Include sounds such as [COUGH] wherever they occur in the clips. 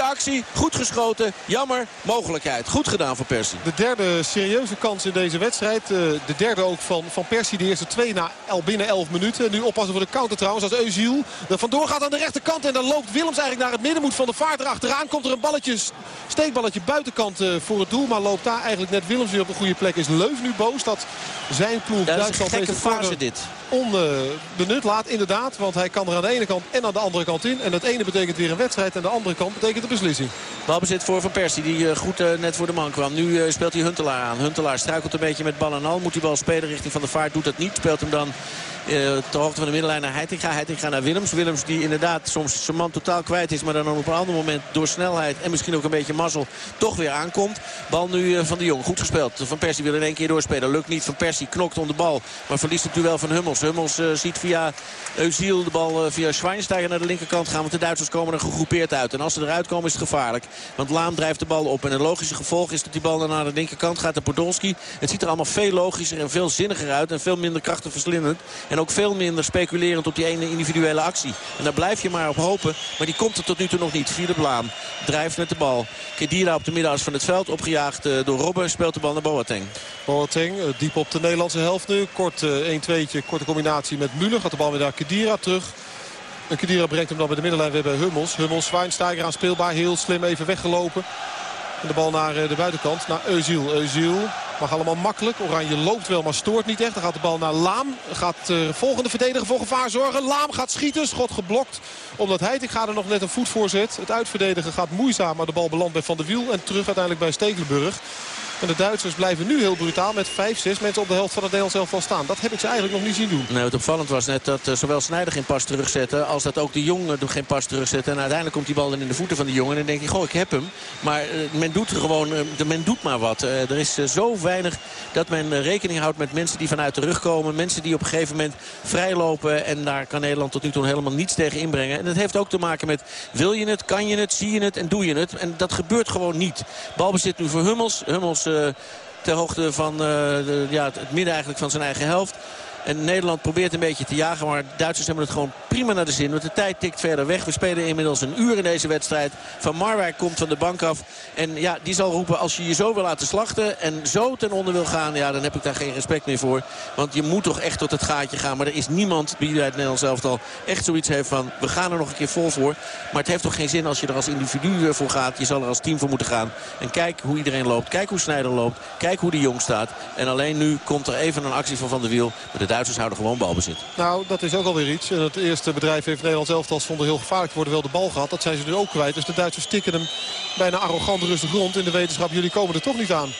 Goede actie, goed geschoten. Jammer, mogelijkheid. Goed gedaan voor Persie. De derde serieuze kans in deze wedstrijd. De derde ook van, van Persie. De eerste twee na al binnen 11 minuten. Nu oppassen voor de counter trouwens als Eusiel er vandoor gaat aan de rechterkant. En dan loopt Willems eigenlijk naar het midden. Moet van de vaart erachteraan. Komt er een balletje, steekballetje buitenkant voor het doel. Maar loopt daar eigenlijk net Willems weer op een goede plek. Is Leuf nu boos dat zijn ploeg Duitsland deze fase dit. Onbenut laat. Inderdaad, want hij kan er aan de ene kant en aan de andere kant in. En het ene betekent weer een wedstrijd en de andere kant betekent de beslissing. Balbezit voor Van Persie die goed net voor de man kwam. Nu speelt hij Huntelaar aan. Huntelaar struikelt een beetje met bal en al. Moet die bal spelen richting Van de Vaart. Doet dat niet. Speelt hem dan uh, ter hoogte van de middenlijn naar Heitinga. Heitinga naar Willems. Willems die inderdaad soms zijn man totaal kwijt is. Maar dan op een ander moment door snelheid en misschien ook een beetje mazzel toch weer aankomt. Bal nu uh, van de Jong. Goed gespeeld. Van Persie wil in één keer doorspelen. Lukt niet. Van Persie knokt om de bal. Maar verliest het duel van Hummels. Hummels uh, ziet via Eusiel de bal via Schweinsteiger naar de linkerkant gaan. Want de Duitsers komen er gegroepeerd uit. En als ze eruit komen is het gevaarlijk. Want Laam drijft de bal op. En een logische gevolg is dat die bal dan naar de linkerkant gaat. De Podolski. Het ziet er allemaal veel logischer en veel zinniger uit. En veel minder krachtenverslindend. En ook veel minder speculerend op die ene individuele actie. En daar blijf je maar op hopen. Maar die komt er tot nu toe nog niet. Philip Laam drijft met de bal. Kedira op de middenas van het veld. Opgejaagd eh, door Robben. Speelt de bal naar Boateng. Boateng eh, diep op de Nederlandse helft nu. Kort 1-2'tje. Eh, korte combinatie met Müller. Gaat de bal weer naar Kedira terug. En Kedira brengt hem dan bij de middenlijn weer bij Hummels. Hummels, Schweinsteiger aanspeelbaar. Heel slim even weggelopen. En de bal naar de buitenkant. Naar Eusiel. Eusiel Mag allemaal makkelijk. Oranje loopt wel, maar stoort niet echt. Dan gaat de bal naar Laam. Gaat de eh, volgende verdediger voor gevaar zorgen. Laam gaat schieten. Schot geblokt. Omdat ik ga er nog net een voet voor zet. Het uitverdedigen gaat moeizaam. Maar de bal belandt bij Van der Wiel. En terug uiteindelijk bij Stekelenburg. En de Duitsers blijven nu heel brutaal met 5, 6 mensen op de helft van het Nederlands elftal staan. Dat heb ik ze eigenlijk nog niet zien doen. Nee, wat opvallend was net dat uh, zowel Snijder geen pas terugzette... als dat ook de jongen geen pas terugzette. En uiteindelijk komt die bal dan in de voeten van de jongen. En dan denk je, goh, ik heb hem. Maar uh, men doet gewoon, uh, men doet maar wat. er is zo weinig dat men rekening houdt met mensen die vanuit de rug komen. Mensen die op een gegeven moment vrijlopen. En daar kan Nederland tot nu toe helemaal niets tegen inbrengen. En dat heeft ook te maken met, wil je het, kan je het, zie je het en doe je het. En dat gebeurt gewoon niet. Balbezit nu voor Hummels. Hummels ter hoogte van de, ja, het midden eigenlijk van zijn eigen helft. En Nederland probeert een beetje te jagen. Maar Duitsers hebben het gewoon prima naar de zin. Want de tijd tikt verder weg. We spelen inmiddels een uur in deze wedstrijd. Van Marwijk komt van de bank af. En ja, die zal roepen als je je zo wil laten slachten. En zo ten onder wil gaan. Ja, dan heb ik daar geen respect meer voor. Want je moet toch echt tot het gaatje gaan. Maar er is niemand die bij het Nederlands elftal echt zoiets heeft van... we gaan er nog een keer vol voor. Maar het heeft toch geen zin als je er als individu voor gaat. Je zal er als team voor moeten gaan. En kijk hoe iedereen loopt. Kijk hoe Snijder loopt. Kijk hoe de Jong staat. En alleen nu komt er even een actie van Van der Wiel. Duitsers houden gewoon balbezit. Nou, dat is ook alweer iets. En het eerste bedrijf heeft Nederlands elftal zonder heel gevaarlijk worden wel de bal gehad. Dat zijn ze nu ook kwijt. Dus de Duitsers stikken hem bijna arrogant rustig rond in de wetenschap. Jullie komen er toch niet aan.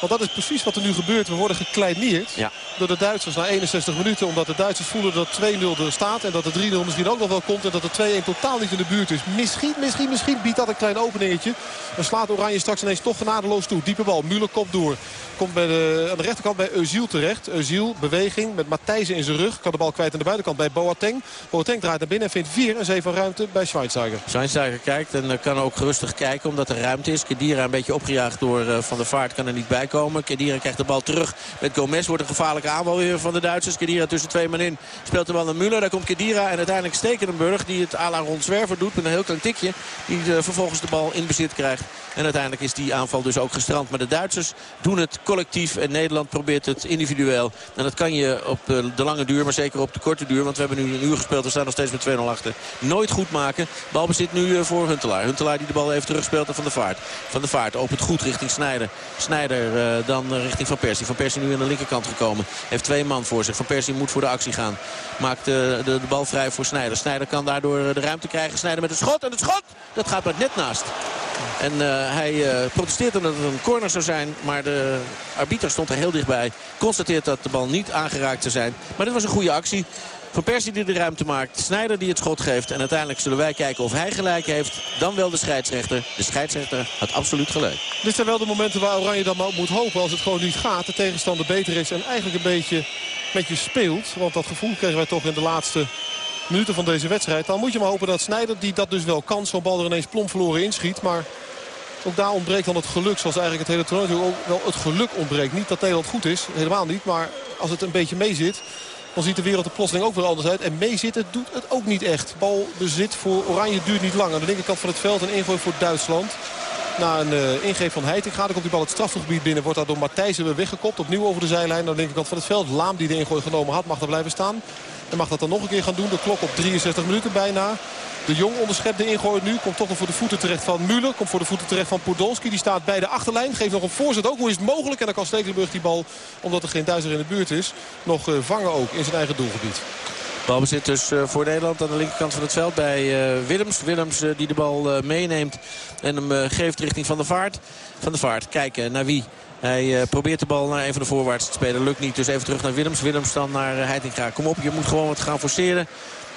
Want dat is precies wat er nu gebeurt. We worden gekleineerd ja. door de Duitsers na 61 minuten. Omdat de Duitsers voelen dat 2-0 er staat. En dat de 3-0 misschien ook nog wel komt. En dat de 2-1 totaal niet in de buurt is. Misschien, misschien, misschien biedt dat een klein openingetje. Dan slaat Oranje straks ineens toch genadeloos toe. Diepe bal. Müller komt door. Komt bij de, aan de rechterkant bij Eusiel terecht. Eusiel, beweging met Matthijsen in zijn rug. Kan de bal kwijt aan de buitenkant bij Boateng. Boateng draait naar binnen en vindt 4 en 7 ruimte bij Schweinsteiger. Schweinsteiger kijkt en kan ook rustig kijken omdat er ruimte is. Kedira een beetje opgejaagd door uh, Van der Vaart kan er niet bij komen. Kedira krijgt de bal terug met Gomez. Wordt een gevaarlijke aanval weer van de Duitsers. Kedira tussen twee man in. Speelt de bal naar Müller. Daar komt Kedira en uiteindelijk Stekenenburg. Die het à la rondzwerver doet met een heel klein tikje. Die uh, vervolgens de bal in bezit krijgt. En uiteindelijk is die aanval dus ook gestrand. Maar de Duitsers doen het collectief. En Nederland probeert het individueel. En dat kan je op de lange duur, maar zeker op de korte duur. Want we hebben nu een uur gespeeld. We staan nog steeds met 2-0 achter. Nooit goed maken. Balbezit nu eh, voor Huntelaar. Huntelaar die de bal even terugspeelt Van de Vaart. Van de Vaart opent goed richting Snijder. Snijder uh, dan richting Van Persie. Van Persie nu aan de linkerkant gekomen. Heeft twee man voor zich. Van Persie moet voor de actie gaan. Maakt de, de, bal vrij voor Snijder. Snijder kan daardoor de ruimte krijgen. Snijder met een schot. En het schot, dat gaat maar net naast. En uh, hij uh, protesteert dat het een corner zou zijn. Maar de arbiter stond er heel dichtbij. Constateert dat de bal niet aangeraakt zou zijn. Maar dit was een goede actie. Van Persie die de ruimte maakt. Snijder die het schot geeft. En uiteindelijk zullen wij kijken of hij gelijk heeft. Dan wel de scheidsrechter. De scheidsrechter had absoluut gelijk. Dit zijn wel de momenten waar Oranje dan maar moet hopen. Als het gewoon niet gaat. De tegenstander beter is. En eigenlijk een beetje met je speelt. Want dat gevoel kregen wij toch in de laatste minuten van deze wedstrijd. Dan moet je maar hopen dat Snijder, die dat dus wel kan, zo'n bal er ineens plom verloren inschiet. Maar ook daar ontbreekt dan het geluk, zoals eigenlijk het hele toernooi ook wel het geluk ontbreekt. Niet dat Nederland goed is, helemaal niet. Maar als het een beetje mee zit, Dan ziet de wereld er plotseling ook weer anders uit. En meezitten doet het ook niet echt. Balbezit voor Oranje duurt niet lang. Aan de linkerkant van het veld een ingooi voor Duitsland. Na een uh, van Heiting gaat. Dan komt die bal het strafgebied binnen. Wordt daar door Matthijsen weer weggekopt. Opnieuw over de zijlijn aan de linkerkant van het veld. Laam die de ingooi genomen had mag daar blijven staan. En mag dat dan nog een keer gaan doen. De klok op 63 minuten bijna. De Jong onderschept de ingooi nu. Komt toch nog voor de voeten terecht van Müller. Komt voor de voeten terecht van Podolski. Die staat bij de achterlijn. Geeft nog een voorzet ook. Hoe is het mogelijk? En dan kan Stekelenburg die bal, omdat er geen Duitser in de buurt is, nog uh, vangen ook in zijn eigen doelgebied. Balbezit dus uh, voor Nederland aan de linkerkant van het veld bij uh, Willems. Willems die de bal meeneemt en hem geeft richting Van de Vaart. Van de Vaart, kijken naar wie? Hij probeert de bal naar een van de voorwaarts te spelen. Lukt niet, dus even terug naar Willems. Willems dan naar Heitinga. Kom op, je moet gewoon wat gaan forceren.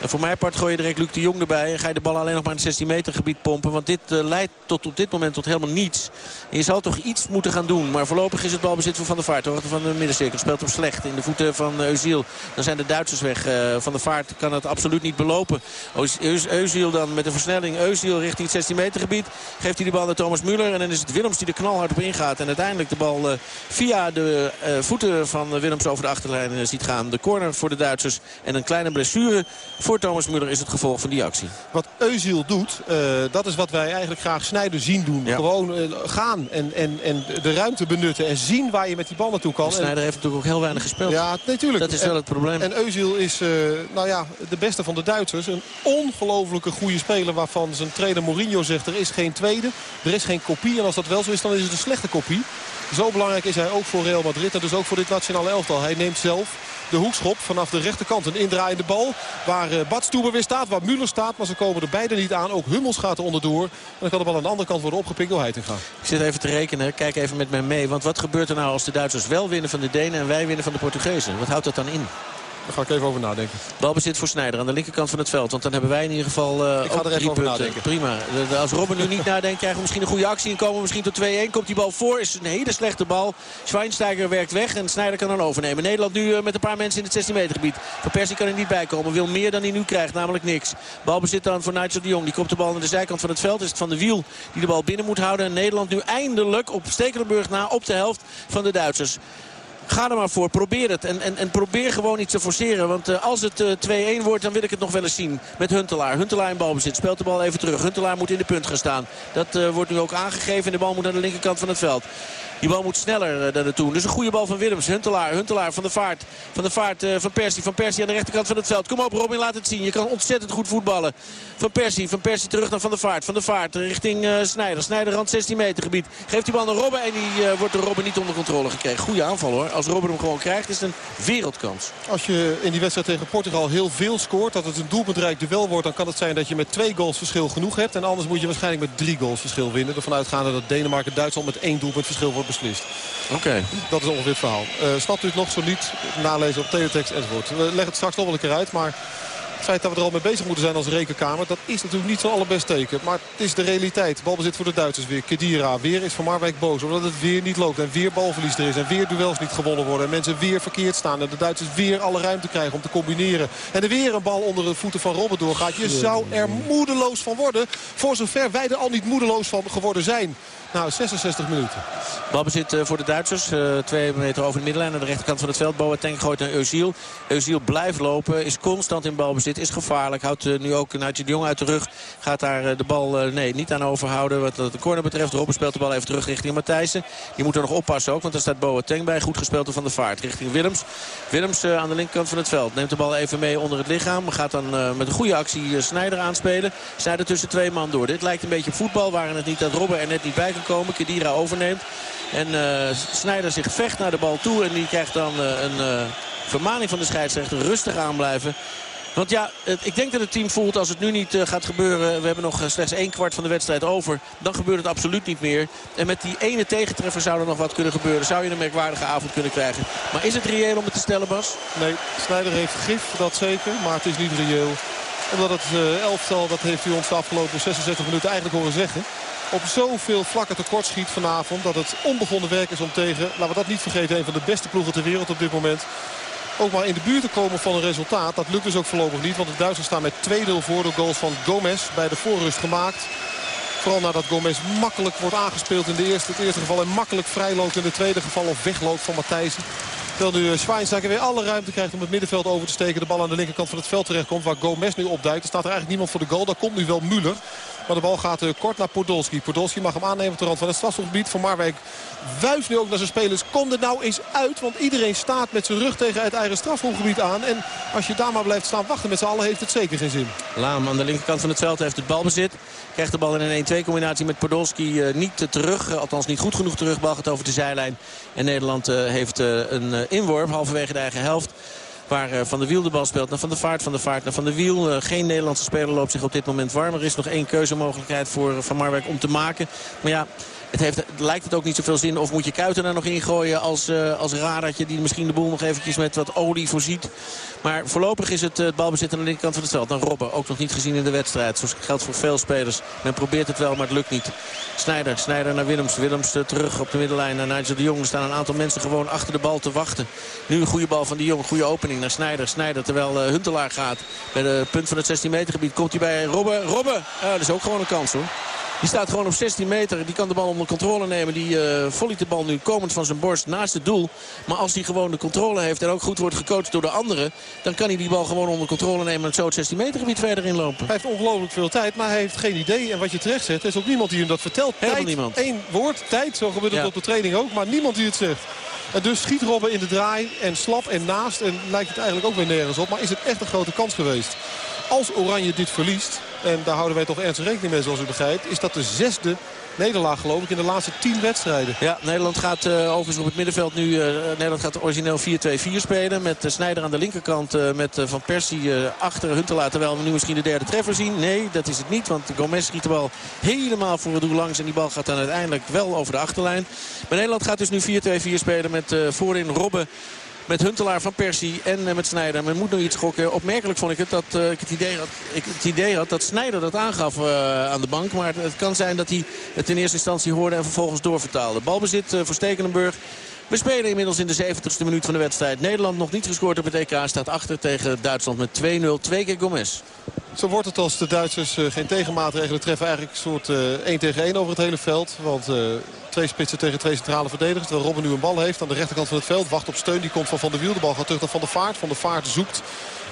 En voor mijn part gooi je direct Luc de Jong erbij. En ga je de bal alleen nog maar in het 16 meter gebied pompen. Want dit uh, leidt tot op dit moment tot helemaal niets. Je zal toch iets moeten gaan doen. Maar voorlopig is het balbezit voor Van der Vaart. Hoogte van de middencirkel. Speelt hem slecht in de voeten van Eusiel. Dan zijn de Duitsers weg. Uh, van der Vaart kan het absoluut niet belopen. Eusiel dan met de versnelling. Eusiel richting het 16 meter gebied. Geeft hij de bal naar Thomas Müller. En dan is het Willems die er knalhard op ingaat. En uiteindelijk de bal via de voeten van Willems over de achterlijn ziet gaan. De corner voor de Duitsers. En een kleine blessure voor Thomas Müller is het gevolg van die actie. Wat Eusiel doet, uh, dat is wat wij eigenlijk graag Snijder zien doen. Ja. Gewoon uh, gaan en, en, en de ruimte benutten en zien waar je met die bal naartoe kan. Snijder heeft natuurlijk ook heel weinig gespeeld. Ja, natuurlijk. Dat is wel het probleem. En Eusiel is uh, nou ja, de beste van de Duitsers. Een ongelofelijke goede speler waarvan zijn trainer Mourinho zegt er is geen tweede. Er is geen kopie en als dat wel zo is dan is het een slechte kopie. Zo belangrijk is hij ook voor Real Madrid en dus ook voor dit nationale elftal. Hij neemt zelf de hoekschop vanaf de rechterkant. Een indraaiende bal waar uh, Badstuber weer staat, waar Müller staat. Maar ze komen er beide niet aan. Ook Hummels gaat er onderdoor. En dan kan de bal aan de andere kant worden opgepikt door Heitinga. Ik zit even te rekenen. Kijk even met mij mee. Want wat gebeurt er nou als de Duitsers wel winnen van de Denen en wij winnen van de Portugezen? Wat houdt dat dan in? Daar ga ik even over nadenken. Balbezit voor Snijder aan de linkerkant van het veld. Want dan hebben wij in ieder geval uh, ik ga er even over nadenken. Prima. Als Robben nu niet [LAUGHS] nadenkt, krijgen we misschien een goede actie. En komen we misschien tot 2-1. Komt die bal voor. Is een hele slechte bal. Schweinsteiger werkt weg. En Snijder kan dan overnemen. Nederland nu uh, met een paar mensen in het 16 meter gebied. Van Persie kan er niet bij komen. Wil meer dan hij nu krijgt. Namelijk niks. Balbezit dan voor Nigel de Jong. Die komt de bal naar de zijkant van het veld. Is het van de wiel die de bal binnen moet houden. En Nederland nu eindelijk op Stekelenburg na op de helft van de Duitsers. Ga er maar voor. Probeer het. En, en, en probeer gewoon iets te forceren. Want uh, als het uh, 2-1 wordt, dan wil ik het nog wel eens zien. Met Huntelaar. Huntelaar in balbezit. Speelt de bal even terug. Huntelaar moet in de punt gaan staan. Dat uh, wordt nu ook aangegeven. En de bal moet aan de linkerkant van het veld. Die bal moet sneller dan naartoe. Dus een goede bal van Willems. Huntelaar, Huntelaar van de vaart. Van de vaart van Persie. Van Persie aan de rechterkant van het veld. Kom op Robin, laat het zien. Je kan ontzettend goed voetballen. Van Persie, van Persie terug naar Van de Vaart. Van de Vaart richting uh, Snijder. Snijder rand 16 meter gebied. Geeft die bal naar Robben en die wordt door Robben niet onder controle gekregen. Goede aanval hoor. Als Robben hem gewoon krijgt is het een wereldkans. Als je in die wedstrijd tegen Portugal heel veel scoort. Dat het een doelbedreigd duel wordt. Dan kan het zijn dat je met twee goals verschil genoeg hebt. En anders moet je waarschijnlijk met drie goals verschil winnen. Ervan uitgaande dat Denemarken Duitsland met één doelpunt verschil wordt beslist. Oké. Okay. Dat is ongeveer het verhaal. Uh, snapt u het nog zo niet? Nalezen op teletext enzovoort. We leggen het straks nog wel een keer uit. Maar feit dat we er al mee bezig moeten zijn als rekenkamer... dat is natuurlijk niet zo'n allerbest teken. Maar het is de realiteit. Balbezit voor de Duitsers weer. Kedira weer is Van Marwijk boos. Omdat het weer niet loopt. En weer balverlies er is. En weer duels niet gewonnen worden. En mensen weer verkeerd staan. En de Duitsers weer alle ruimte krijgen om te combineren. En er weer een bal onder de voeten van Robben doorgaat. Je zou er moedeloos van worden. Voor zover wij er al niet moedeloos van geworden zijn. Nou, 66 minuten. Balbezit uh, voor de Duitsers. Uh, twee meter over de middenlijn aan de rechterkant van het veld. Boateng gooit naar Eusiel. Eusiel blijft lopen. Is constant in balbezit. Is gevaarlijk. Houdt uh, nu ook Nigel de Jong uit de rug. Gaat daar de bal nee, niet aan overhouden. Wat de corner betreft. Robben speelt de bal even terug richting Matthijssen. Die moet er nog oppassen ook. Want daar staat Boateng bij. Goed gespeeld door Van de Vaart. Richting Willems. Willems aan de linkerkant van het veld. Neemt de bal even mee onder het lichaam. Gaat dan met een goede actie Snijder aanspelen. Snijder tussen twee man door. Dit lijkt een beetje op voetbal. Waren het niet dat Robben er net niet bij komen. Kedira overneemt. En uh, Snijder zich vecht naar de bal toe. En die krijgt dan uh, een uh, vermaning van de scheidsrechter. Rustig aanblijven. Want ja, ik denk dat het team voelt als het nu niet gaat gebeuren. We hebben nog slechts één kwart van de wedstrijd over. Dan gebeurt het absoluut niet meer. En met die ene tegentreffer zou er nog wat kunnen gebeuren. Zou je een merkwaardige avond kunnen krijgen. Maar is het reëel om het te stellen, Bas? Nee, Snijder heeft gif, dat zeker. Maar het is niet reëel. Omdat het elftal, dat heeft u ons de afgelopen 66 minuten eigenlijk horen zeggen op zoveel vlakken tekort schiet vanavond. Dat het onbegonnen werk is om tegen, laten we dat niet vergeten, een van de beste ploegen ter wereld op dit moment. Ook maar in de buurt te komen van een resultaat. Dat lukt dus ook voorlopig niet. Want de Duitsers staan met 2-0 voor de goals van Gomez. Bij de voorrust gemaakt. Vooral nadat Gomez makkelijk wordt aangespeeld in de eerste, het eerste geval. En makkelijk vrijloopt in het tweede geval. Of wegloopt van Matthijsen. Terwijl nu Schweinsteiger weer alle ruimte krijgt om het middenveld over te steken. De bal aan de linkerkant van het veld terecht komt. Waar Gomez nu opduikt. Er staat er eigenlijk niemand voor de goal. Daar komt nu wel Müller. Maar de bal gaat uh, kort naar Podolski. Podolski mag hem aannemen op de rand van het strafschopgebied. Van Marwijk wuift nu ook naar zijn spelers. Kom er nou eens uit. Want iedereen staat met zijn rug tegen het eigen strafschopgebied aan. En als je daar maar blijft staan wachten met z'n allen heeft het zeker geen zin. Laam aan de linkerkant van het veld heeft het balbezit. Krijgt de bal in een 1-2 combinatie met Podolski uh, niet terug. Uh, althans niet goed genoeg terug. Bal gaat over de zijlijn. En Nederland heeft een inworp halverwege de eigen helft. Waar eh, Van de Wiel de bal speelt naar Van de Vaart. Van de Vaart naar Van de Wiel. Eh, geen Nederlandse speler loopt zich op dit moment warm. Er is nog één keuzemogelijkheid voor eh, Van Marwijk om te maken. Maar ja, het, heeft, lijkt het ook niet zoveel zin. Of moet je Kuiten er nog ingooien als, uh, als radertje die misschien de boel nog eventjes met wat olie voorziet. Maar voorlopig is het, het balbezit aan de linkerkant van het veld. Dan Robben, ook nog niet gezien in de wedstrijd. Zoals geldt voor veel spelers. Men probeert het wel, maar het lukt niet. Snijder, Snijder naar Willems. Willems terug op de middenlijn naar Nigel de Jong. Er staan een aantal mensen gewoon achter de bal te wachten. Nu een goede bal van de Jong. Goede opening naar Snijder. Snijder terwijl uh, Huntelaar gaat. Bij de punt van het 16 meter gebied komt hij bij Robben. Robben, dat is ook gewoon een kans hoor. Die staat gewoon op 16 meter. Die kan de bal onder controle nemen. Die uh, volleyt de bal nu komend van zijn borst naast het doel. Maar als hij gewoon de controle heeft en ook goed wordt gecoacht door de anderen... dan kan hij die bal gewoon onder controle nemen en zo het 16 meter gebied verder inlopen. Hij heeft ongelooflijk veel tijd, maar hij heeft geen idee. En wat je terecht zegt, er is ook niemand die hem dat vertelt. Helemaal tijd, niemand. Eén woord, tijd. Zo gebeurt het ja. op de training ook. Maar niemand die het zegt. En dus schiet Robben in de draai en slap en naast. En lijkt het eigenlijk ook weer nergens op. Maar is het echt een grote kans geweest. Als Oranje dit verliest, en daar houden wij toch ernstig rekening mee zoals u begrijpt... is dat de zesde nederlaag geloof ik in de laatste tien wedstrijden. Ja, Nederland gaat uh, overigens op het middenveld nu... Uh, Nederland gaat origineel 4-2-4 spelen. Met uh, Snijder aan de linkerkant. met Van Persie achter Huntelaar. Terwijl we nu misschien de derde treffer zien. Nee, dat is het niet. Want Gomez schiet de bal helemaal voor het doel langs. En die bal gaat dan uiteindelijk wel over de achterlijn. Maar Nederland gaat dus nu 4-2-4 spelen met voorin Robben. Met Huntelaar van Persie en eh, met Snijder. Men moet nog iets gokken. Opmerkelijk vond ik het dat uh, ik, het idee had, ik het idee had dat Snijder dat aangaf uh, aan de bank. Maar het, het, kan zijn dat hij het in eerste instantie hoorde en vervolgens doorvertaalde. Balbezit voor Stekelenburg. We spelen inmiddels in de 70ste minuut van de wedstrijd. Nederland nog niet gescoord op het EK. Staat achter tegen Duitsland met 2-0. Twee keer Gomez. Zo wordt het als de Duitsers uh, geen tegenmaatregelen treffen. Eigenlijk een soort uh, 1 tegen 1 over het hele veld. Want uh, twee spitsen tegen twee centrale verdedigers. Terwijl Robben nu een bal heeft aan de rechterkant van het veld. Wacht op steun. Die komt van Van der Wiel. De bal gaat terug naar Van der Vaart. Van der Vaart zoekt.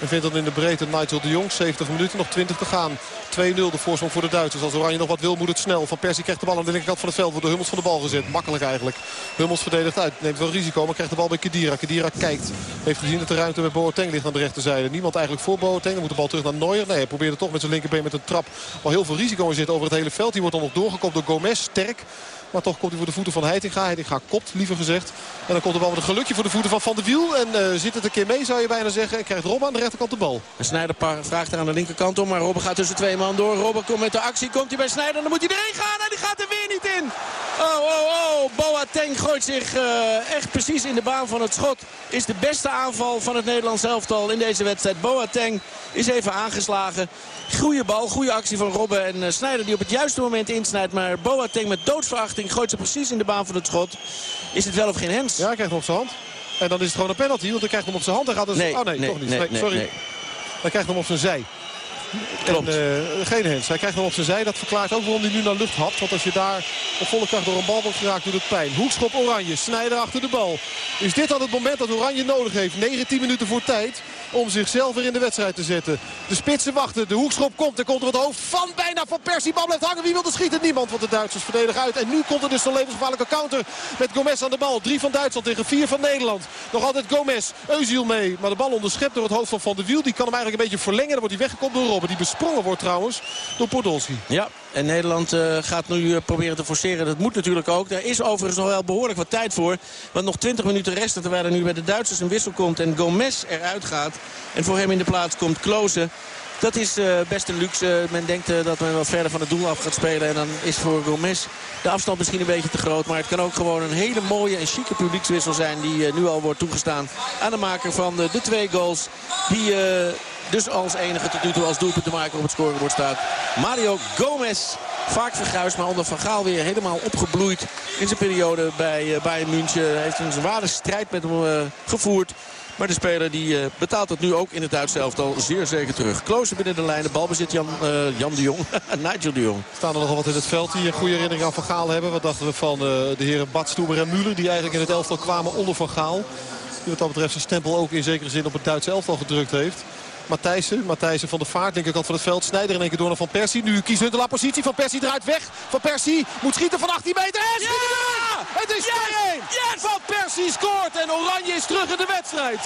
En vindt dan in de breedte Nigel de Jong. 70 minuten, nog 20 te gaan. 2-0 de voorsprong voor de Duitsers. Als Oranje nog wat wil, moet het snel. Van Persie krijgt de bal aan de linkerkant van het veld. Wordt de Hummels van de bal gezet. Makkelijk eigenlijk. Hummels verdedigt uit. Neemt wel risico, maar krijgt de bal bij Kedira. Kedira kijkt. Heeft gezien dat de ruimte met Boateng ligt aan de rechterzijde. Niemand eigenlijk voor Boateng. Dan moet de bal terug naar Neuer. Nee, hij probeerde toch met zijn linkerbeen met een trap. Waar heel veel risico in zit over het hele veld. Die wordt dan nog doorgekopt door Gomez. Sterk. Maar toch komt hij voor de voeten van Heitinga. Heitinga kopt, liever gezegd. En dan komt de bal met een gelukje voor de voeten van Van der Wiel. En uh, zit het een keer mee, zou je bijna zeggen. En krijgt Robben aan de rechterkant de bal. En Snijder vraagt er aan de linkerkant om. Maar Robben gaat tussen twee man door. Robben komt met de actie. Komt hij bij Snijder. Dan moet hij erin gaan. En die gaat er weer niet in. Oh, oh, oh. Boateng gooit zich uh, echt precies in de baan van het schot. Is de beste aanval van het Nederlands elftal in deze wedstrijd. Boateng is even aangeslagen. Goeie bal, goede actie van Robben. En uh, Snijder die op het juiste moment insnijdt. Maar Boateng met doodsverachting gooit ze precies in de baan van het schot. Is het wel of geen hens? Ja, hij krijgt hem op zijn hand. En dan is het gewoon een penalty, want hij krijgt hem op zijn hand. en gaat dus... nee, oh nee, nee toch niet. Nee, sorry. Hij krijgt hem op zijn zij. Klopt. En, uh, geen hens. Hij krijgt hem op zijn zij. Dat verklaart ook waarom hij nu naar lucht had. Want als je daar op volle kracht door een bal wordt geraakt, doet het pijn. Hoekschop Oranje. Snijder achter de bal. Is dit dan het moment dat Oranje nodig heeft? 19 minuten voor tijd om zichzelf weer in de wedstrijd te zetten. De spitsen wachten. De hoekschop komt. Er komt er het hoofd van bijna van Persie. Bal blijft hangen. Wie wil er schieten? Niemand. Want de Duitsers verdedigen uit. En nu komt er dus een levensgevaarlijke counter met Gomez aan de bal. Drie van Duitsland tegen vier van Nederland. Nog altijd Gomez. Eusiel mee. Maar de bal onderschept door het hoofd van Van der Wiel. Die kan hem eigenlijk een beetje verlengen. Dan wordt hij weggekomen door Robben. Die besprongen wordt trouwens door Podolski. Ja, en Nederland uh, gaat nu uh, proberen te forceren. Dat moet natuurlijk ook. Daar is overigens nog wel behoorlijk wat tijd voor. Want nog 20 minuten resten terwijl er nu bij de Duitsers een wissel komt. En Gomez eruit gaat. En voor hem in de plaats komt Klozen. Dat is uh, best een luxe. Men denkt dat men wat verder van het doel af gaat spelen. En dan is voor Gomez de afstand misschien een beetje te groot. Maar het kan ook gewoon een hele mooie en chique publiekswissel zijn. Die nu al wordt toegestaan aan de maker van de twee goals. Die dus als enige tot nu toe als doelpunt te maken op het scorebord staat. Mario Gomez. Vaak verguisd, maar onder Van Gaal weer helemaal opgebloeid in zijn periode bij uh, Bayern München. Hij heeft een zware strijd met hem uh, gevoerd. Maar de speler die uh, betaalt het nu ook in het Duitse elftal zeer zeker terug. Klose binnen de lijn. De bal bezit Jan, Jan de Jong. [LAUGHS] Nigel de Jong. Staan er nogal wat in het veld die een goede herinnering aan Van Gaal hebben. Wat dachten we van de heren Bad, Stoeber en Muller. Die eigenlijk in het elftal kwamen onder Van Gaal. Die wat dat betreft zijn stempel ook in zekere zin op het Duitse elftal gedrukt heeft. Matthijssen. Matthijssen van de Vaart, linkerkant van het veld. Snijder in één keer door naar Van Persie. Nu kiest Huntelaar positie. Van Persie draait weg. Van Persie moet schieten van 18 meter. En ja! Het is 2-1. Van Persie scoort en Oranje is terug in de wedstrijd.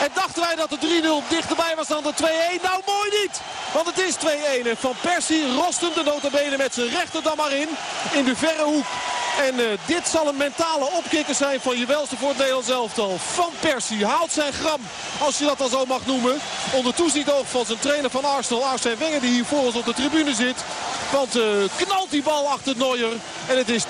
En dachten wij dat de 3-0 dichterbij was dan de 2-1. Nou, mooi niet. Want het is 2-1. En Van Persie rost hem de notabene met zijn rechter dan maar in. In de verre hoek. En uh, dit zal een mentale opkikker zijn van je welste voor het Nederlands elftal. Van Persie haalt zijn gram, als je dat dan zo mag noemen. Onder toezicht oog van zijn trainer van Arsenal, Arsene Wenger, die hier voor ons op de tribune zit. Want uh, knalt die bal achter Neuer. En het is 2-1.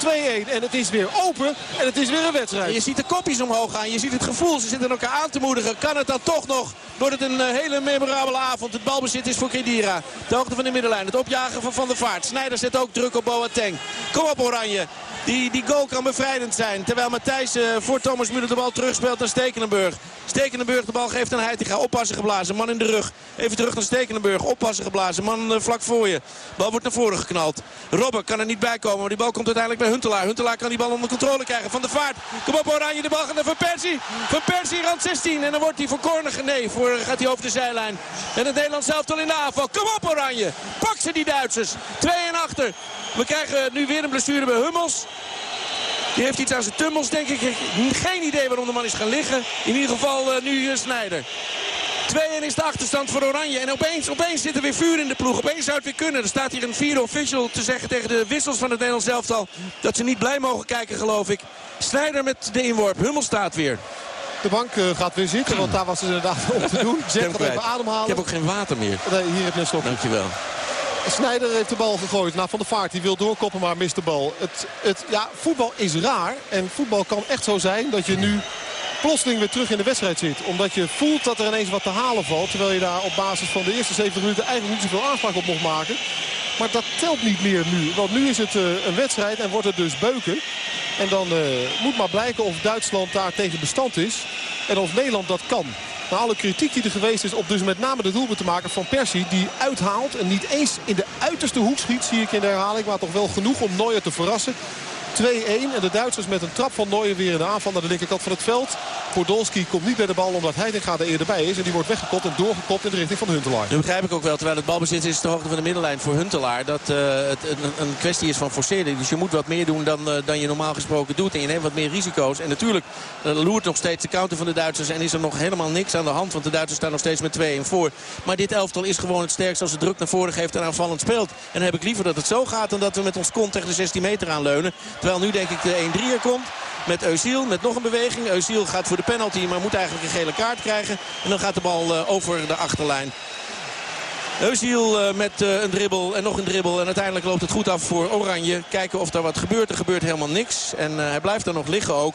En het is weer open. En het is weer een wedstrijd. Je ziet de kopjes omhoog gaan. Je ziet het gevoel. Ze zitten elkaar aan te moedigen. Kan het dan toch nog? Wordt het een uh, hele memorabele avond. Het balbezit is voor Kedira. De hoogte van de middenlijn. Het opjagen van Van der Vaart. Snijder zet ook druk op Boateng. Kom op Oranje. Die, die goal kan bevrijdend zijn. Terwijl Matthijs uh, voor Thomas Müller de bal terugspeelt naar Stekenenburg. Stekenenburg de bal geeft aan Heitinga. Oppassen geblazen. Man in de rug. Even terug naar Stekenenburg. Oppassen geblazen. Man uh, vlak voor je. Bal wordt naar voren geknald. Robben kan er niet bij komen. Maar die bal komt uiteindelijk bij Huntelaar. Huntelaar kan die bal onder controle krijgen. Van de vaart. Kom op Oranje. De bal gaat naar Van Persie. Van Persie rand 16. En dan wordt hij voor corner. Nee, voor, gaat hij over de zijlijn. En het Nederlands zelf al in de aanval. Kom op Oranje. Pak ze die Duitsers. 2 en achter. We krijgen nu weer een blessure bij Hummels. Die heeft iets aan zijn tummels, denk ik. Geen idee waarom de man is gaan liggen. In ieder geval uh, nu uh, Snijder. 2-1 is de achterstand voor Oranje. En opeens, opeens zit er weer vuur in de ploeg. Opeens zou het weer kunnen. Er staat hier een vierde official te zeggen tegen de wissels van het Nederlands elftal. Dat ze niet blij mogen kijken, geloof ik. Snijder met de inworp. Hummel staat weer. De bank uh, gaat weer zitten, want daar was het inderdaad [LAUGHS] op te doen. Jack gaat even ademhalen. Ik heb ook geen water meer. Nee, hier heb je een slokje. Dankjewel. Snijder heeft de bal gegooid naar Van der Vaart. Die wil doorkoppen, maar mist de bal. Het, het, ja, voetbal is raar. En voetbal kan echt zo zijn dat je nu plotseling weer terug in de wedstrijd zit. Omdat je voelt dat er ineens wat te halen valt. Terwijl je daar op basis van de eerste 70 minuten eigenlijk niet zoveel aanspraak op mocht maken. Maar dat telt niet meer nu. Want nu is het uh, een wedstrijd en wordt het dus beuken. En dan uh, moet maar blijken of Duitsland daar tegen bestand is. En of Nederland dat kan. Na alle kritiek die er geweest is op dus met name de doelpunt te maken van Persie. Die uithaalt en niet eens in de uiterste hoek schiet zie ik in de herhaling. Maar toch wel genoeg om Neuer te verrassen. 2-1 en de Duitsers met een trap van Neuer weer in de aanval naar de linkerkant van het veld. Podolski komt niet bij de bal omdat Heitinga er eerder bij is. En die wordt weggekopt en doorgekopt in de richting van Huntelaar. Nu begrijp ik ook wel, terwijl het balbezit is de hoogte van de middenlijn voor Huntelaar. Dat uh, het een, een, kwestie is van forceren. Dus je moet wat meer doen dan, uh, dan je normaal gesproken doet. En je neemt wat meer risico's. En natuurlijk uh, loert nog steeds de counter van de Duitsers. En is er nog helemaal niks aan de hand. Want de Duitsers staan nog steeds met 2-1 voor. Maar dit elftal is gewoon het sterkst als het druk naar voren geeft en aanvallend speelt. En dan heb ik liever dat het zo gaat dan dat we met ons kont tegen de 16 meter aanleunen. Terwijl nu denk ik de 1-3er komt. Met Eusiel, met nog een beweging. Eusiel gaat voor de penalty, maar moet eigenlijk een gele kaart krijgen. En dan gaat de bal uh, over de achterlijn. Eusiel uh, met uh, een dribbel en nog een dribbel. En uiteindelijk loopt het goed af voor Oranje. Kijken of er wat gebeurt. Er gebeurt helemaal niks. En hij blijft er nog liggen ook.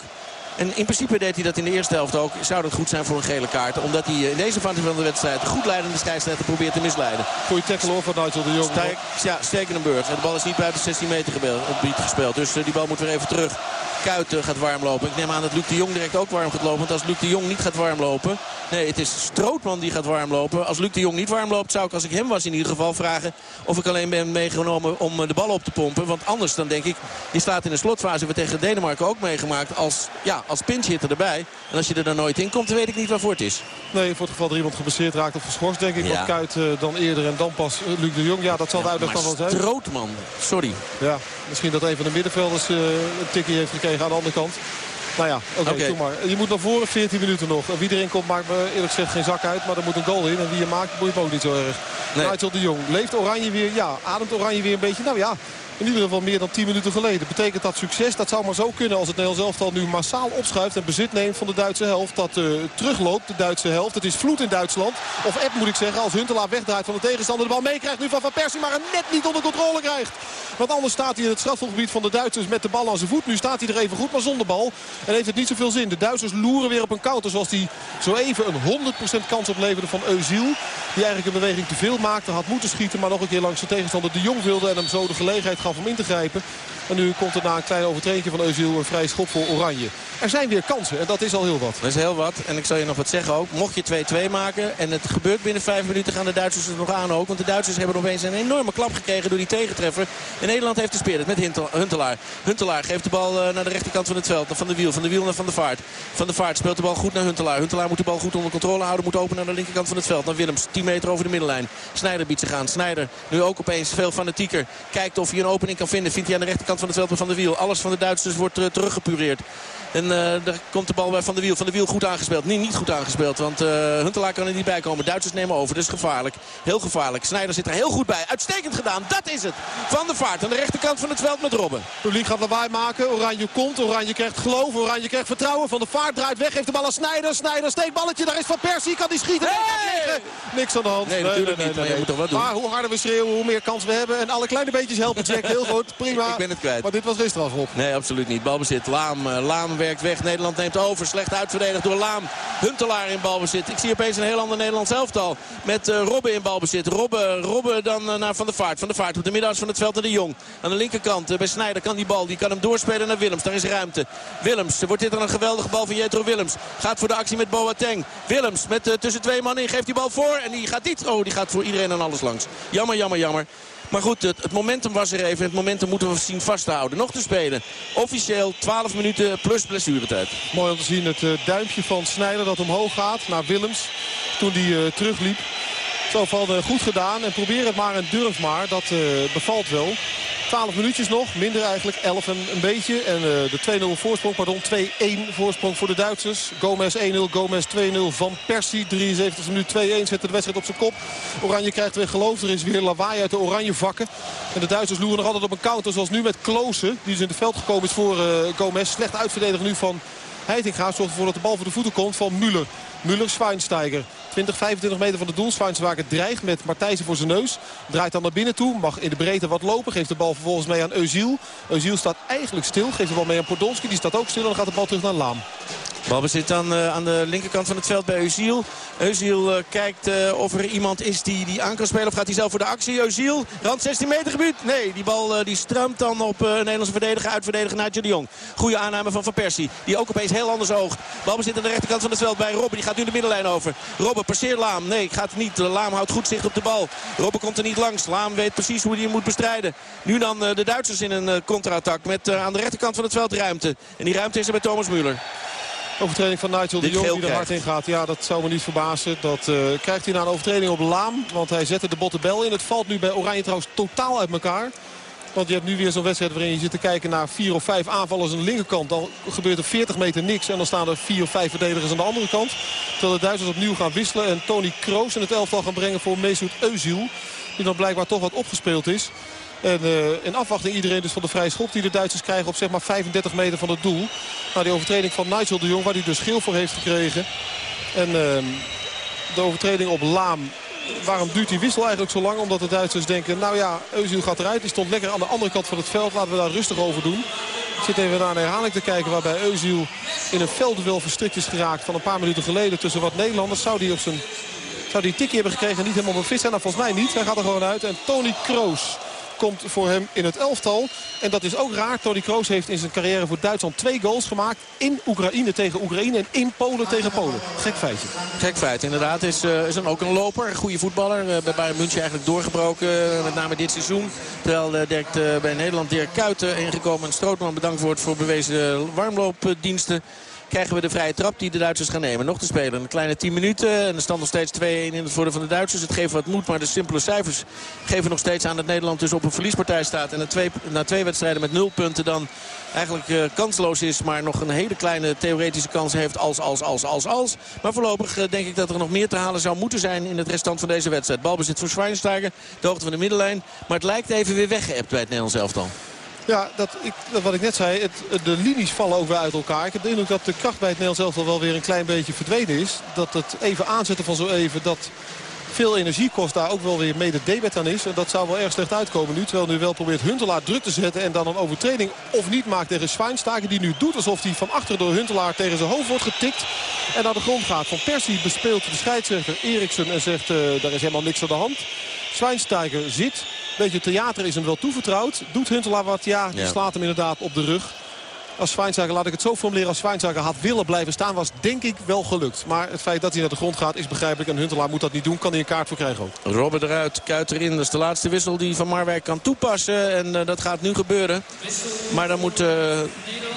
En in principe deed hij dat in de eerste helft ook. Zou dat goed zijn voor een gele kaart. Omdat hij in deze fase van de wedstrijd goed leidende scheidsrechter probeert te misleiden. Goeie tackle hoor van Nigel de Jong. Stijk, ja, Stekenenburg. En de bal is niet buiten 16 meter gespeeld. Dus die bal moet weer even terug. Kuiten gaat warm lopen. Ik neem aan dat Luc de Jong direct ook warm gaat lopen. Want als Luc de Jong niet gaat warm lopen... Nee, het is Strootman die gaat warm lopen. Als Luc de Jong niet warm loopt, zou ik als ik hem was in ieder geval vragen... of ik alleen ben meegenomen om de bal op te pompen. Want anders dan denk ik, je staat in de slotfase... we tegen Denemarken ook meegemaakt als, ja, als pinchhitter erbij. En als je er dan nooit in komt, dan weet ik niet waarvoor het is. Nee, voor het geval er iemand geblesseerd raakt of geschorst, denk ik. Ja. Kuit uh, dan eerder en dan pas uh, Luc de Jong. Ja, dat zal ja, de uitleg dan wel zijn. Strootman, sorry. Ja, misschien dat een van de middenvelders uh, een tikje heeft gekregen aan de andere kant. Nou ja, oké, okay, okay. maar. Je moet naar voren, 14 minuten nog. Wie erin komt maakt me eerlijk gezegd geen zak uit. Maar er moet een goal in. En wie je maakt, boeit me ook niet zo erg. Nee. Nigel de Jong. Leeft Oranje weer? Ja. Ademt Oranje weer een beetje? Nou ja, in ieder geval meer dan 10 minuten geleden. Betekent dat succes? Dat zou maar zo kunnen als het Nederlands elftal nu massaal opschuift en bezit neemt van de Duitse helft. Dat uh, terugloopt, de Duitse helft. Het is vloed in Duitsland. Of app moet ik zeggen, als Huntelaar wegdraait van de tegenstander. De bal meekrijgt nu van Van Persie, maar hem net niet onder controle krijgt. Want anders staat hij in het strafgebied van de Duitsers met de bal aan zijn voet. Nu staat hij er even goed, maar zonder bal. En heeft het niet zoveel zin. De Duitsers loeren weer op een counter zoals hij zo even een 100% kans opleverde van Eusiel. Die eigenlijk een beweging te veel maakte, had moeten schieten. Maar nog een keer langs de tegenstander de Jong wilde en hem zo de gelegenheid gaf om in te grijpen. En nu komt er na een klein overtreding van Eusiel een vrij schop voor Oranje. Er zijn weer kansen en dat is al heel wat. Dat is heel wat. En ik zal je nog wat zeggen ook. Mocht je 2-2 maken en het gebeurt binnen 5 minuten gaan de Duitsers het nog aan ook. Want de Duitsers hebben opeens een enorme klap gekregen door die tegentreffer. En Nederland heeft de speer met Huntelaar. Huntelaar geeft de bal naar de rechterkant van het veld. Van de wiel, van de wiel naar Van de Vaart. Van de Vaart speelt de bal goed naar Huntelaar. Huntelaar moet de bal goed onder controle houden. Moet open naar de linkerkant van het veld. Naar Willems. 10 meter over de middenlijn. Snijder biedt zich aan. Snijder nu ook opeens veel fanatieker. Kijkt of hij een opening kan vinden. Vindt hij aan de rechterkant van het veld Van de Wiel. Alles van de Duitsers wordt teruggepureerd. En uh, daar komt de bal bij Van de Wiel. Van de Wiel goed aangespeeld. Nee, niet goed aangespeeld. Want uh, Huntelaar kan er niet bij komen. Duitsers nemen over. Dat is gevaarlijk. Heel gevaarlijk. Snijder zit er heel goed bij. Uitstekend gedaan. Dat is het. Van de Vaart aan de rechterkant van het veld met Robben. Publiek gaat lawaai maken. Oranje komt. Oranje krijgt geloof. Oranje krijgt vertrouwen. Van de Vaart draait weg. Geeft de bal aan Snijder. Snijder steekballetje. Daar is Van Persie. Kan die schieten. Hey! Niks aan de hand. Nee, natuurlijk niet. Maar, je moet toch wat doen. maar hoe harder we schreeuwen, hoe meer kans we hebben. En alle kleine beetjes helpen Jack. Heel goed. Prima. [LAUGHS] Ik ben het kwijt. Maar dit was geen strafhop. Nee, absoluut niet. Balbezit. Laam, uh, Laam weg. Nederland neemt over. Slecht uitverdedigd door Laam. Huntelaar in balbezit. Ik zie opeens een heel ander Nederlands elftal. Met uh, Robben in balbezit. Robben, Robben dan uh, naar Van der Vaart. Van der Vaart op de middenas van het veld naar de Jong. Aan de linkerkant uh, bij Snijder kan die bal. Die kan hem doorspelen naar Willems. Daar is ruimte. Willems. Wordt dit dan een geweldige bal van Jetro Willems. Gaat voor de actie met Boateng. Willems met tussen twee mannen in. Geeft die bal voor. En die gaat niet. Oh, die gaat voor iedereen en alles langs. Jammer, jammer, jammer. Maar goed, het, momentum was er even. Het momentum moeten we zien vasthouden. Nog te spelen. Officieel 12 minuten plus blessuretijd. Mooi om te zien het uh, duimpje van Snijder dat omhoog gaat naar Willems. Toen die uh, terugliep. Zo valt uh, goed gedaan. En probeer het maar en durf maar. Dat bevalt wel. 12 minuutjes nog, minder eigenlijk, 11 en een beetje. En uh, de 2-0 voorsprong, pardon, 2-1 voorsprong voor de Duitsers. Gomez 1-0, Gomez 2-0 van Persie. 73 minuut 2-1 zet de wedstrijd op zijn kop. Oranje krijgt weer geloof, er is weer lawaai uit de oranje vakken. En de Duitsers loeren nog altijd op een counter, zoals nu met Kloosen. Die dus in het veld gekomen is voor uh, Gomez. Slecht uitverdediger nu van Heitinga. Zorgt ervoor dat de bal voor de voeten komt van Müller. Müller, Schweinsteiger. 20, 25 meter van de doel. Schweinsteiger dreigt met Martijsen voor zijn neus. Draait dan naar binnen toe. Mag in de breedte wat lopen. Geeft de bal vervolgens mee aan Eusiel. Eusiel staat eigenlijk stil. Geeft de bal mee aan Podolski. Die staat ook stil. En dan gaat de bal terug naar Laam. Balbezit dan uh, aan de linkerkant van het veld bij Eusiel. Eusiel uh, kijkt uh, of er iemand is die, die aan kan spelen. Of gaat hij zelf voor de actie? Eusiel, rand 16 meter gebied. Nee, die bal die struimt dan op een Nederlandse verdediger. Uitverdediger naar de Jong. Goede aanname van Van Persie. Die ook opeens heel anders oogt. Balbezit aan de rechterkant van het veld bij Robben. Die gaat nu de middenlijn over. Robben passeert Laam. Nee, gaat niet. Laam houdt goed zicht op de bal. Robben komt er niet langs. Laam weet precies hoe hij hem moet bestrijden. Nu dan de Duitsers in een contra-attack. Met aan de rechterkant van het veld ruimte. En die ruimte is er bij Thomas Müller. Overtreding van Nigel de Jong die er hard in gaat. Ja, dat zou me niet verbazen. Dat uh, krijgt hij na een overtreding op Laam. Want hij zette de botte bel in. Het valt nu bij Oranje trouwens totaal uit elkaar. Want je hebt nu weer zo'n wedstrijd waarin je zit te kijken naar vier of vijf aanvallers aan de linkerkant. Dan gebeurt er 40 meter niks. En dan staan er vier of vijf verdedigers aan de andere kant. Terwijl de Duitsers opnieuw gaan wisselen. En Tony Kroos in het elftal gaan brengen voor Mesut Özil. Die dan blijkbaar toch wat opgespeeld is. En uh, in afwachting iedereen dus van de vrije schop die de Duitsers krijgen op zeg maar 35 meter van het doel. Nou, die overtreding van Nigel de Jong waar hij dus geel voor heeft gekregen. En uh, de overtreding op Laam. Waarom duurt die wissel eigenlijk zo lang? Omdat de Duitsers denken, nou ja, Özil gaat eruit. Die stond lekker aan de andere kant van het veld. Laten we daar rustig over doen. Ik zit even naar een herhaling te kijken waarbij Özil in een veldduel verstrikt is geraakt van een paar minuten geleden tussen wat Nederlanders. Zou die op zijn zou die tikje hebben gekregen niet helemaal op een vis zijn? Nou, volgens mij niet. Hij gaat er gewoon uit. En Tony Kroos komt voor hem in het elftal. En dat is ook raar. Tony Kroos heeft in zijn carrière voor Duitsland twee goals gemaakt. In Oekraïne tegen Oekraïne en in Polen tegen Polen. Gek feitje. Gek feit. Inderdaad is, uh, is dan ook een loper. Een goede voetballer. Uh, bij Bayern München eigenlijk doorgebroken. Uh, met name dit seizoen. Terwijl Dirk, bij Nederland Dirk Kuiten ingekomen. En Strootman bedankt wordt voor bewezen warmloopdiensten krijgen we de vrije trap die de Duitsers gaan nemen. Nog te spelen. Een kleine 10 minuten. En er stand nog steeds 2-1 in het voordeel van de Duitsers. Het geeft wat moed, maar de simpele cijfers geven nog steeds aan dat Nederland dus op een verliespartij staat. En na twee, na twee wedstrijden met nul punten dan eigenlijk uh, kansloos is. Maar nog een hele kleine theoretische kans heeft als, als, als, als, als. Maar voorlopig uh, denk ik dat er nog meer te halen zou moeten zijn in het restant van deze wedstrijd. Balbezit voor Schweinsteiger, de hoogte van de middenlijn. Maar het lijkt even weer weggeëpt bij het Nederlands elftal. Ja, dat, ik, dat wat ik net zei, het, de linies vallen ook weer uit elkaar. Ik heb de indruk dat de kracht bij het Nederlands elftal wel weer een klein beetje verdwenen is. Dat het even aanzetten van zo even, dat veel energie kost daar ook wel weer mede debet aan is. En dat zou wel erg slecht uitkomen nu. Terwijl nu wel probeert Huntelaar druk te zetten. En dan een overtreding of niet maakt tegen Schweinsteiger. Die nu doet alsof hij van achter door Huntelaar tegen zijn hoofd wordt getikt. En naar de grond gaat. Van Persie bespeelt de scheidsrechter Eriksen en zegt uh, daar is helemaal niks aan de hand. Schweinsteiger zit. Beetje theater is hem wel toevertrouwd. Doet Huntelaar wat? Ja, die Ja. slaat hem inderdaad op de rug. Als Schweinsteiger, laat ik het zo formuleren, als Schweinsteiger had willen blijven staan, was denk ik wel gelukt. Maar het feit dat hij naar de grond gaat is begrijpelijk. En Huntelaar moet dat niet doen, kan hij een kaart voor krijgen ook. Robben eruit, Kuit erin. Dat is de laatste wissel die Van Marwijk kan toepassen. En eh, dat gaat nu gebeuren. Maar dan moet eh,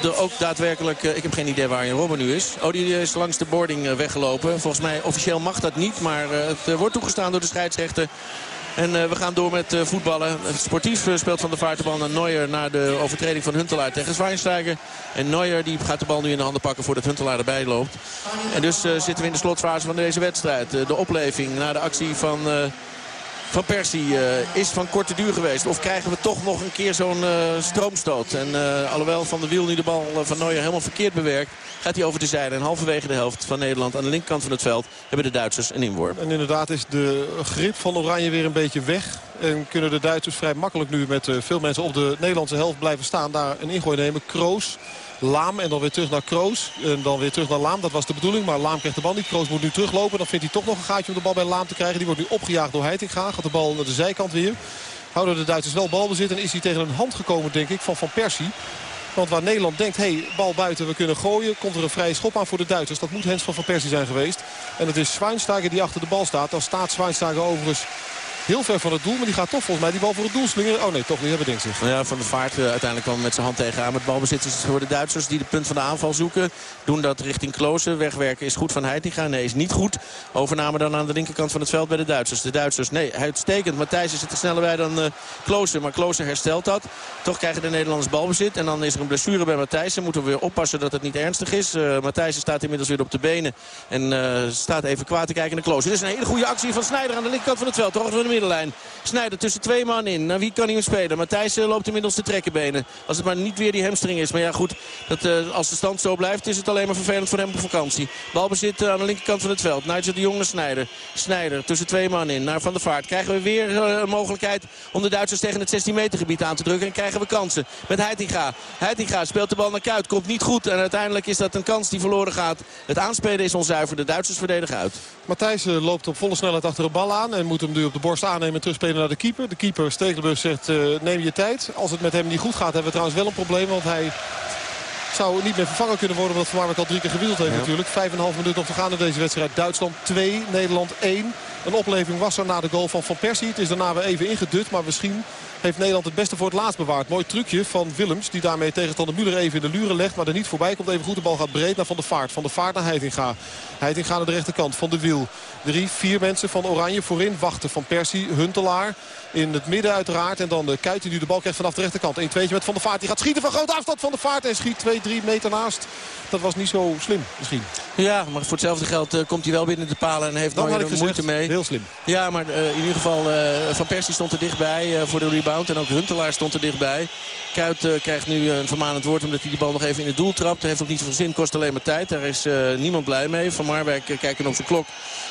er ook daadwerkelijk... eh, ik heb geen idee waar je Robben nu is. Oh, die is langs de boarding weggelopen. Volgens mij officieel mag dat niet. Maar het wordt toegestaan door de scheidsrechter. En eh, we gaan door met eh, voetballen. Sportief eh, speelt Van de Vaart de naar Neuer... de overtreding van Huntelaar tegen Zwijnsteiger. En Neuer die gaat de bal nu in de handen pakken voordat Huntelaar erbij loopt. En dus zitten we in de slotfase van deze wedstrijd. De opleving na de actie van... van Persie eh, is van korte duur geweest. Of krijgen we toch nog een keer zo'n eh, stroomstoot. En eh, alhoewel Van de Wiel nu de bal van Neuer helemaal verkeerd bewerkt... gaat hij over de zijde. En halverwege de helft van Nederland aan de linkerkant van het veld... hebben de Duitsers een inworp. En inderdaad is de grip van Oranje weer een beetje weg. En kunnen de Duitsers vrij makkelijk nu met veel mensen op de Nederlandse helft blijven staan. Daar een ingooi nemen. Kroos, Laam en dan weer terug naar Kroos. En dan weer terug naar Laam. Dat was de bedoeling. Maar Laam krijgt de bal niet. Kroos moet nu teruglopen. Dan vindt hij toch nog een gaatje om de bal bij Laam te krijgen. Die wordt nu opgejaagd door Heitinga. Gaat de bal naar de zijkant weer. Houden de Duitsers wel balbezit. En is hij tegen een hand gekomen denk ik van Van Persie. Want waar Nederland denkt, hé, hey, bal buiten, we kunnen gooien... komt er een vrije schop aan voor de Duitsers. Dat moet Hens van Van Persie zijn geweest. En het is Schweinsteiger die achter de bal staat. Dan staat Schweinsteiger overigens heel ver van het doel. Maar die gaat toch volgens mij die bal voor het doel slingeren. Oh nee, toch niet, hebben zich. Nou Ja, van de Vaart eh, uiteindelijk kwam met zijn hand tegenaan. Met balbezit is voor de Duitsers die de punt van de aanval zoeken. Doen dat richting Kloosen. Wegwerken is goed van Heitinga. Nee, is niet goed. Overname dan aan de linkerkant van het veld bij de Duitsers. De Duitsers, nee, uitstekend. Matthijs zit er sneller bij dan uh. Maar Kloosen herstelt dat. Toch krijgen de Nederlanders balbezit. En dan is er een blessure bij Matthijs. Dan moeten we weer oppassen dat het niet ernstig is. Uh, Matthijs staat inmiddels weer op de benen. En staat even kwaad te kijken naar Kloosen. Dit is een hele goede actie van Snijder aan de linkerkant van het veld. Toch van de middenlijn. Snijder tussen twee man in. Naar wie kan hij hem spelen? Matthijs uh, loopt inmiddels te trekken benen. Als het maar niet weer die hamstring is. Maar ja goed, dat, uh, als de stand zo blijft is het alleen maar vervelend voor hem op vakantie. Balbezit uh, aan de linkerkant van het veld. Nigel de Jong naar Snijder. Snijder tussen twee man in. Naar Van der Vaart. Krijgen we weer een mogelijkheid om de Duitsers tegen het 16 meter gebied aan te drukken. En krijgen we kansen met Heitinga. Heitinga speelt de bal naar Kuit. Komt niet goed. En uiteindelijk is dat een kans die verloren gaat. Het aanspelen is onzuiver. De Duitsers verdedigen uit. Matthijs loopt op volle snelheid achter de bal aan. En moet hem nu op de borst aannemen en terugspelen naar de keeper. De keeper Stekelenburg zegt uh, neem je tijd. Als het met hem niet goed gaat hebben we trouwens wel een probleem. Want hij zou niet meer vervangen kunnen worden. Wat Van Marwijk al drie keer gewisseld heeft ja. natuurlijk. Vijf en een half minuut nog te gaan in deze wedstrijd. Duitsland 2, Nederland 1. Een opleving was er na de goal van Van Persie. Het is daarna weer even ingedut. Maar misschien heeft Nederland het beste voor het laatst bewaard. Mooi trucje van Willems. Die daarmee tegenstander Müller even in de luren legt. Maar er niet voorbij komt. Even goed de bal gaat breed naar Van der Vaart. Van der Vaart naar Heitinga. Heitinga naar de rechterkant. Van de Wiel. Drie, vier mensen van Oranje voorin. Wachten van Persie. Huntelaar. In het midden uiteraard. En dan de Kuit die nu de bal krijgt vanaf de rechterkant. 1 2 met Van der Vaart. Die gaat schieten van grote afstand van de Vaart. En schiet 2, 3 meter naast. Dat was niet zo slim misschien. Ja, maar voor hetzelfde geld uh, komt hij wel binnen de palen. En heeft ik moeite mee. Heel slim. Ja, maar uh, in ieder geval uh, Van Persie stond er dichtbij voor de rebound. En ook Huntelaar stond er dichtbij. Kuit krijgt nu een vermanend woord omdat hij die bal nog even in het doel trapt. Hij heeft ook niet zoveel zin, kost alleen maar tijd. Daar is niemand blij mee. Van Marwijk kijkt op zijn klok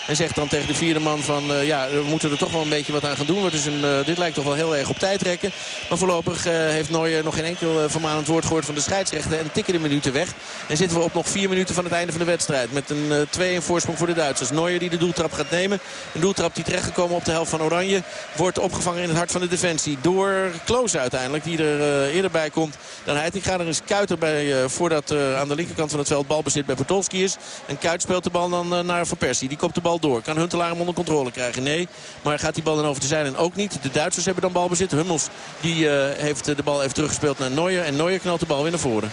en zegt dan tegen de vierde man van... ja, we moeten er toch wel een beetje wat aan gaan doen. Dus een, dit lijkt toch wel heel erg op tijd rekken. Maar voorlopig heeft Neuer nog geen enkel vermanend woord gehoord van de scheidsrechter. En tikken de minuten weg. En zitten we op nog vier minuten van het einde van de wedstrijd. Met een 2-1 voorsprong voor de Duitsers. Neuer die de doeltrap gaat nemen. Een doeltrap die terechtgekomen op de helft van Oranje. Wordt opgevangen in het hart van de defensie. Door Kloos uiteindelijk. Die er eerder bij komt dan Heitinga. Er is Kuiter bij voordat aan de linkerkant van het veld balbezit bij Portolski is. En Kuit speelt de bal dan naar Van Persie. Die kopt de bal door. Kan Huntelaar hem onder controle krijgen? Nee. Maar gaat die bal dan over de zijlijn ook niet. De Duitsers hebben dan balbezit. Hummels die heeft de bal even teruggespeeld naar Neuer. En Neuer knalt de bal weer naar voren.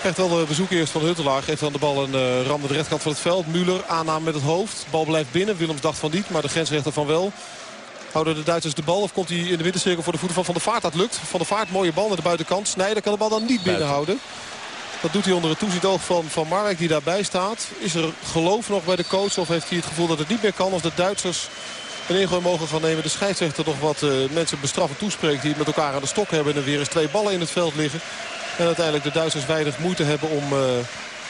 Krijgt wel de bezoek eerst van Huntelaar. Geeft dan de bal een uh, ram naar de rechterkant van het veld. Müller aanname met het hoofd. Bal blijft binnen. Willems dacht van niet. Maar de grensrechter van wel. Houden de Duitsers de bal of komt hij in de middencirkel voor de voeten van Van der Vaart? Dat lukt. Van der Vaart, mooie bal naar de buitenkant. Snijder kan de bal dan niet binnenhouden. Dat doet hij onder het toezicht oog van Van Marwijk die daarbij staat. Is er geloof nog bij de coach of heeft hij het gevoel dat het niet meer kan als de Duitsers een ingooi mogen gaan nemen. De scheidsrechter nog wat uh, mensen bestraffen toespreekt die met elkaar aan de stok hebben. En er weer eens twee ballen in het veld liggen. En uiteindelijk de Duitsers weinig moeite hebben om... Uh,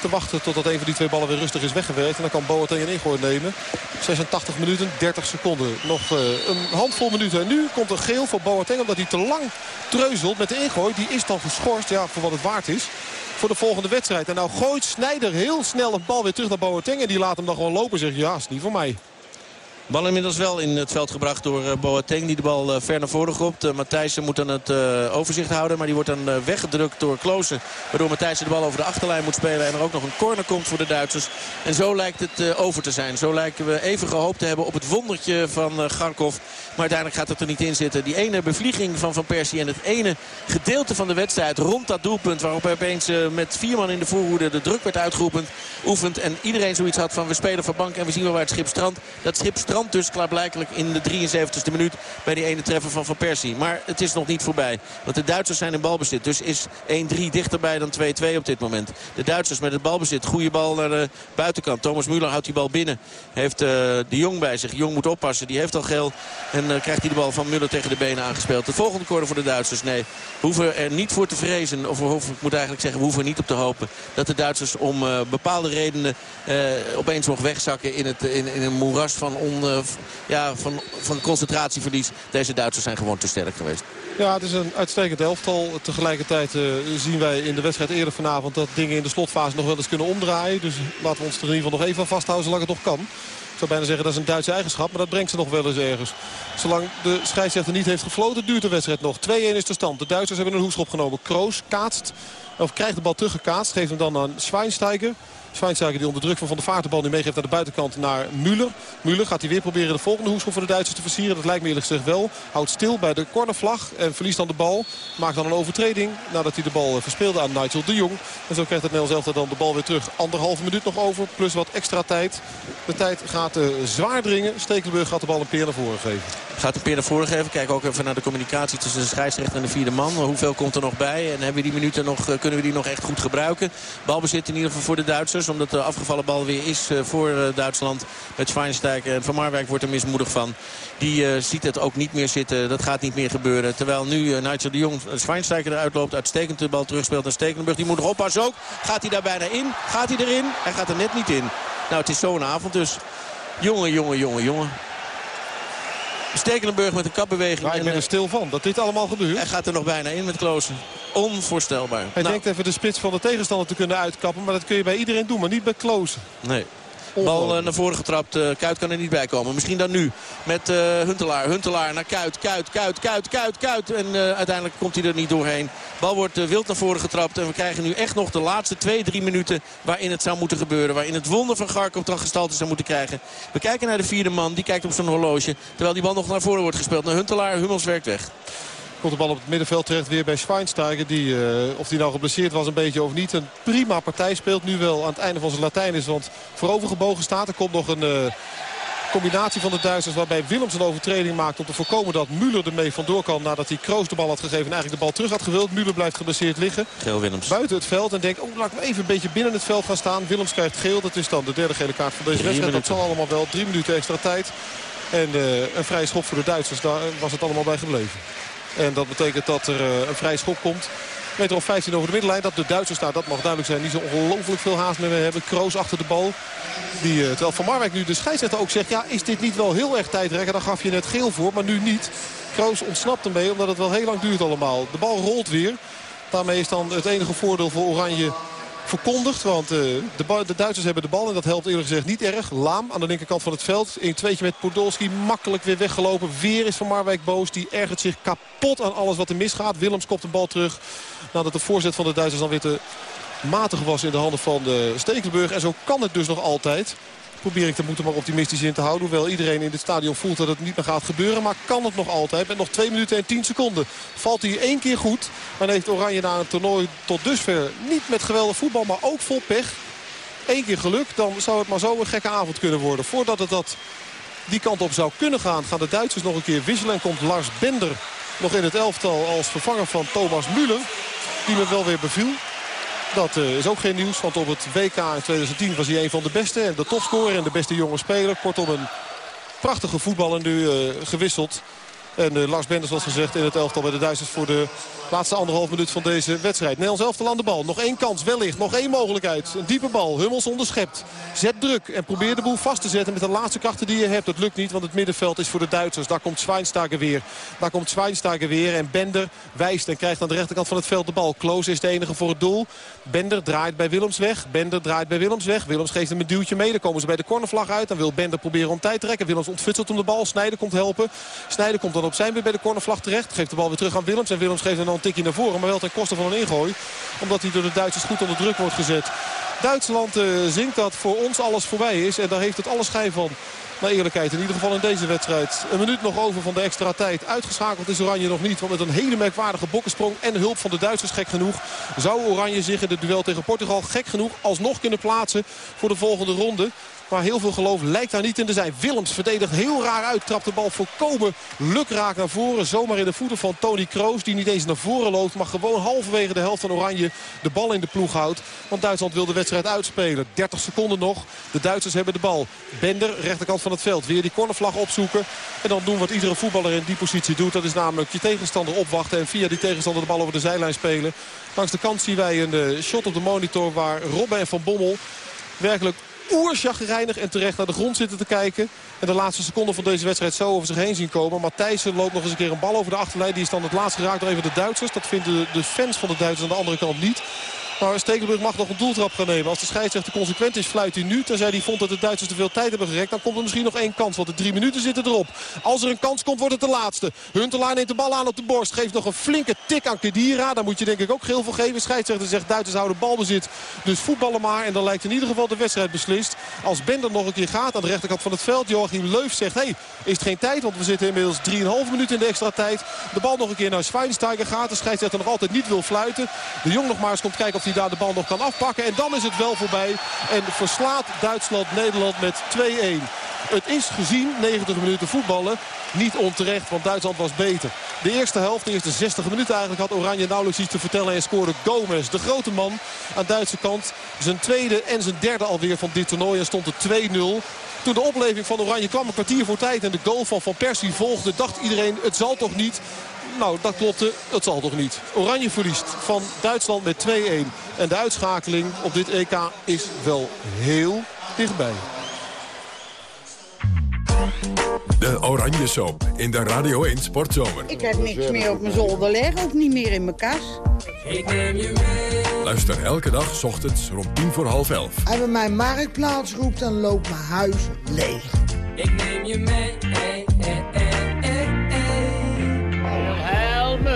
te wachten totdat een van die twee ballen weer rustig is weggewerkt. En dan kan Boateng een ingooi nemen. 86 minuten, 30 seconden. Nog uh, een handvol minuten. En nu komt er geel voor Boateng omdat hij te lang treuzelt met de ingooi. Die is dan geschorst, ja, voor wat het waard is. Voor de volgende wedstrijd. En nou gooit Snijder heel snel een bal weer terug naar Boateng. En die laat hem dan gewoon lopen. Zegt ja, is niet voor mij. Bal inmiddels wel in het veld gebracht door uh, Boateng. Die de bal uh, ver naar voren gropt. Uh, Matthijssen moet dan het overzicht houden. Maar die wordt dan weggedrukt door Kloosen. Waardoor Matthijssen de bal over de achterlijn moet spelen. En er ook nog een corner komt voor de Duitsers. En zo lijkt het over te zijn. Zo lijken we even gehoopt te hebben op het wondertje van Garkov. Maar uiteindelijk gaat het er niet in zitten. Die ene bevlieging van Van Persie en het ene gedeelte van de wedstrijd rond dat doelpunt. Waarop opeens met vier man in de voorhoede de druk werd uitgeroepen. Oefent en iedereen zoiets had van we spelen van bank en we zien wel waar het schip strandt. Dat schip strandt dus klaarblijkelijk in de 73e minuut bij die ene treffer van Van Persie. Maar het is nog niet voorbij. Want de Duitsers zijn in balbezit. Dus is 1-3 dichterbij dan 2-2 op dit moment. De Duitsers met het balbezit. Goede bal naar de buitenkant. Thomas Müller houdt die bal binnen. Heeft uh, de Jong bij zich. Jong moet oppassen. Die heeft al geel. Uh, krijgt hij de bal van Müller tegen de benen aangespeeld. De volgende corner voor de Duitsers. Nee, we hoeven er niet voor te vrezen. Of we hoeven, moet eigenlijk zeggen, hoeven er niet op te hopen. Dat de Duitsers om uh, bepaalde redenen opeens nog wegzakken in, het, in, in een moeras van on, ja, van, van concentratieverlies. Deze Duitsers zijn gewoon te sterk geweest. Ja, het is een uitstekend elftal. Tegelijkertijd zien wij in de wedstrijd eerder vanavond... dat dingen in de slotfase nog wel eens kunnen omdraaien. Dus laten we ons er in ieder geval nog even aan vasthouden zolang het nog kan. Zou bijna zeggen dat is een Duitse eigenschap, maar dat brengt ze nog wel eens ergens. Zolang de scheidsrechter niet heeft gefloten, duurt de wedstrijd nog. 2-1 is de stand. De Duitsers hebben een hoekschop genomen. Kroos kaatst, of krijgt de bal teruggekaatst, geeft hem dan aan Schweinsteiger. Schweinsteiger die onder druk van Van der Vaart de bal nu meegeeft naar de buitenkant naar Müller. Müller gaat hij weer proberen de volgende hoekschop voor de Duitsers te versieren. Dat lijkt me eerlijk gezegd wel. Houdt stil bij de cornervlag en verliest dan de bal. Maakt dan een overtreding nadat hij de bal eh, verspeelde aan Nigel de Jong. En zo krijgt het Nederlands elftal dan de bal weer terug. Anderhalve minuut nog over, plus wat extra tijd. De tijd gaat uh, zwaar dringen. Stekelenburg gaat de bal een peer naar voren geven. Gaat een peer naar voren geven. Kijk ook even naar de communicatie tussen de scheidsrechter en de vierde man. Hoeveel komt er nog bij? En hebben we die minuten nog, eh, kunnen we die nog echt goed gebruiken? Balbezit in ieder geval voor de Duitsers. Omdat de afgevallen bal weer is eh, voor eh, Duitsland. Met Schweinsteiger en Van Marwijk wordt er mismoedig van. Die uh, ziet het ook niet meer zitten. Dat gaat niet meer gebeuren. Terwijl nu Nigel de Jong Schweinsteiger eruit loopt. Uitstekend de bal terugspeelt naar Stekelenburg. Die moet nog oppassen ook. Gaat hij daar bijna in? Gaat hij erin? Hij gaat er net niet in. Nou, het is zo'n avond dus. Jongen, jongen, jongen, jongen. Stekelenburg met een kapbeweging. Maar ik ben er stil van dat dit allemaal gebeurt. Hij gaat er nog bijna in met Kloosen. Onvoorstelbaar. Hij nou. denkt even de spits van de tegenstander te kunnen uitkappen. Maar dat kun je bij iedereen doen, maar niet bij Kloosen. Nee. Bal uh, naar voren getrapt. Uh, Kuit kan er niet bij komen. Misschien dan nu met uh, Huntelaar. Huntelaar naar Kuit. Kuit, Kuit, Kuit, Kuit, Kuit. En uiteindelijk komt hij er niet doorheen. Bal wordt wild naar voren getrapt. En we krijgen nu echt nog de laatste twee, drie minuten waarin het zou moeten gebeuren. Waarin het wonder van Garkov dan gestalte zou moeten krijgen. We kijken naar de vierde man. Die kijkt op zijn horloge. Terwijl die bal nog naar voren wordt gespeeld. Naar Huntelaar. Hummels werkt weg. Komt de bal op het middenveld terecht weer bij Schweinsteiger. Die, uh, of die nou geblesseerd was een beetje of niet. Een prima partij speelt. Nu wel aan het einde van zijn Latijn is. Want voorovergebogen staat. Er komt nog een... Uh, combinatie van de Duitsers waarbij Willems een overtreding maakt om te voorkomen dat Müller ermee vandoor kan nadat hij Kroos de bal had gegeven en eigenlijk de bal terug had gewild. Müller blijft geblesseerd liggen. Geel Willems. Buiten het veld en denkt, oh laat ik even een beetje binnen het veld gaan staan. Willems krijgt geel, dat is dan de derde gele kaart van deze wedstrijd. Dat zal allemaal wel drie minuten extra tijd. En uh, een vrije schop voor de Duitsers, daar was het allemaal bij gebleven. En dat betekent dat er eh, een vrij schop komt. Meter of 15 over de middenlijn. Dat de Duitsers daar, dat mag duidelijk zijn, niet zo ongelooflijk veel haast meer hebben. Kroos achter de bal. Die, eh, terwijl Van Marwijk nu de scheidsrechter ook zegt... ja, is dit niet wel heel erg tijdrekken? Dan gaf je net geel voor, maar nu niet. Kroos ontsnapt ermee, omdat het wel heel lang duurt allemaal. De bal rolt weer. Daarmee is dan het enige voordeel voor Oranje verkondigd. Want uh, de, de, Duitsers hebben de bal en dat helpt eerlijk gezegd niet erg. Laam aan de linkerkant van het veld. In tweetje met Podolski makkelijk weer weggelopen. Weer is Van Marwijk boos. Die ergert zich kapot aan alles wat er misgaat. Willems kopt de bal terug. Nadat de voorzet van de Duitsers dan weer te matig was in de handen van de Stekelenburg. En zo kan het dus nog altijd probeer ik de moeten maar optimistisch in te houden. Hoewel iedereen in dit stadion voelt dat het niet meer gaat gebeuren. Maar kan het nog altijd. Met nog 2 minuten en 10 seconden. Valt hij één keer goed. Dan heeft Oranje na een toernooi tot dusver niet met geweldig voetbal. Maar ook vol pech. Eén keer geluk. Dan zou het maar zo een gekke avond kunnen worden. Voordat het dat die kant op zou kunnen gaan. Gaan de Duitsers nog een keer wisselen. En komt Lars Bender nog in het elftal als vervanger van Thomas Müller. Die me wel weer beviel. Dat uh, is ook geen nieuws, want op het WK in 2010 was hij een van de beste. En de topscorer en de beste jonge speler. Kortom een prachtige voetballer nu uh, gewisseld. En uh, Lars Bender, zoals gezegd, in het elftal bij de Duitsers voor de laatste anderhalf minuut van deze wedstrijd. Nederlands elftal aan de bal. Nog één kans, wellicht. Nog één mogelijkheid. Een diepe bal. Hummels onderschept. Zet druk en probeer de boel vast te zetten met de laatste krachten die je hebt. Dat lukt niet, want het middenveld is voor de Duitsers. Daar komt Schweinsteiger weer. Daar komt Schweinsteiger weer. En Bender wijst en krijgt aan de rechterkant van het veld de bal. Kloos is de enige voor het doel. Bender draait bij Willems weg. Bender draait bij Willems weg. Willems geeft hem een duwtje mee. Dan komen ze bij de cornervlag uit. Dan wil Bender proberen om tijd te trekken. Willems ontfutselt om de bal. Snijder komt helpen. Snijder komt op zijn weer bij de cornervlag terecht. Geeft de bal weer terug aan Willems. En Willems geeft dan een tikje naar voren. Maar wel ten koste van een ingooi. Omdat hij door de Duitsers goed onder druk wordt gezet. Duitsland uh, zingt dat voor ons alles voorbij is. En daar heeft het alle schijn van. Naar eerlijkheid, in ieder geval in deze wedstrijd. Een minuut nog over van de extra tijd. Uitgeschakeld is Oranje nog niet. Want met een hele merkwaardige bokkensprong en hulp van de Duitsers gek genoeg... zou Oranje zich in het duel tegen Portugal gek genoeg alsnog kunnen plaatsen voor de volgende ronde. Maar heel veel geloof lijkt daar niet in te zijn. Willems verdedigt heel raar uit. Trapt de bal volkomen lukraak naar voren. Zomaar in de voeten van Tony Kroos. Die niet eens naar voren loopt. Maar gewoon halverwege de helft van Oranje de bal in de ploeg houdt. Want Duitsland wil de wedstrijd uitspelen. 30 seconden nog. De Duitsers hebben de bal. Bender, rechterkant van het veld. Weer die cornervlag opzoeken. En dan doen wat iedere voetballer in die positie doet. Dat is namelijk je tegenstander opwachten. En via die tegenstander de bal over de zijlijn spelen. Langs de kant zien wij een eh, shot op de monitor waar Robben en Van Bommel werkelijk oerchagrijnig en terecht naar de grond zitten te kijken. En de laatste seconde van deze wedstrijd zo over zich heen zien komen. Matthijssen loopt nog eens een keer een bal over de achterlijn. Die is dan het laatst geraakt door even de Duitsers. Dat vinden de fans van de Duitsers aan de andere kant niet. Maar Stekelenburg mag nog een doeltrap gaan nemen. Als de scheidsrechter consequent is, fluit hij nu. Tenzij hij vond dat de Duitsers te veel tijd hebben gerekt. Dan komt er misschien nog één kans. Want de drie minuten zitten erop. Als er een kans komt, wordt het de laatste. Huntelaar neemt de bal aan op de borst. Geeft nog een flinke tik aan Kedira. Daar moet je denk ik ook geel voor geven. Scheidsrechter zegt Duitsers houden balbezit. Dus voetballen maar. En dan lijkt in ieder geval de wedstrijd beslist. Als Bender nog een keer gaat aan de rechterkant van het veld. Joachim Leuf zegt, hé, hey, is het geen tijd? Want we zitten inmiddels 3,5 minuten in de extra tijd. De bal nog een keer naar Schweinsteiger gaat. De scheidsrechter nog altijd niet wil fluiten. De Jong nog maar eens komt kijken of hij daar de bal nog kan afpakken. En dan is het wel voorbij. En verslaat Duitsland Nederland met 2-1. Het is gezien, 90 minuten voetballen, niet onterecht, want Duitsland was beter. De eerste helft, de eerste 60 minuten eigenlijk, had Oranje nauwelijks iets te vertellen. En scoorde Gomez, de grote man aan Duitse kant. Zijn tweede en zijn derde alweer van dit toernooi en stond er 2-0. Toen de opleving van Oranje kwam een kwartier voor tijd en de goal van Van Persie volgde, dacht iedereen het zal toch niet. Nou, dat klopte. Het zal toch niet. Oranje verliest van Duitsland met 2-1. En de uitschakeling op dit EK is wel heel dichtbij. De Oranje Soap in de Radio 1 Sportzomer. Ik heb niks meer op mijn zolder liggen, ook niet meer in mijn kas. Ik neem je mee. Luister elke dag, s ochtends, rond tien voor half elf. Als we mijn marktplaats roept, dan loopt mijn huis leeg. Ik neem je mee, hey, hey, hey,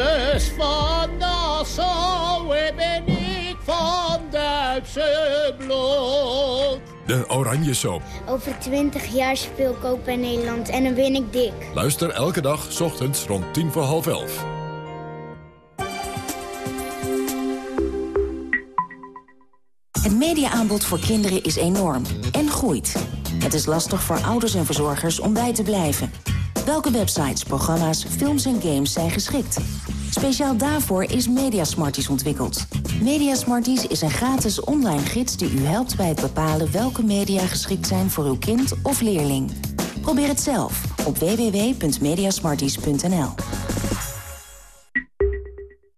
Helmus van Nassau, ben ik van Duitse bloed. De Oranje Soap. Over twintig jaar speel ik ook bij Nederland en dan win ik dik. Luister elke dag, s ochtends, rond tien voor half elf. Het mediaaanbod voor kinderen is enorm en groeit. Het is lastig voor ouders en verzorgers om bij te blijven. Welke websites, programma's, films en games zijn geschikt? Speciaal daarvoor is Mediasmarties ontwikkeld. Mediasmarties is een gratis online gids die u helpt bij het bepalen welke media geschikt zijn voor uw kind of leerling. Probeer het zelf op www.mediasmarties.nl.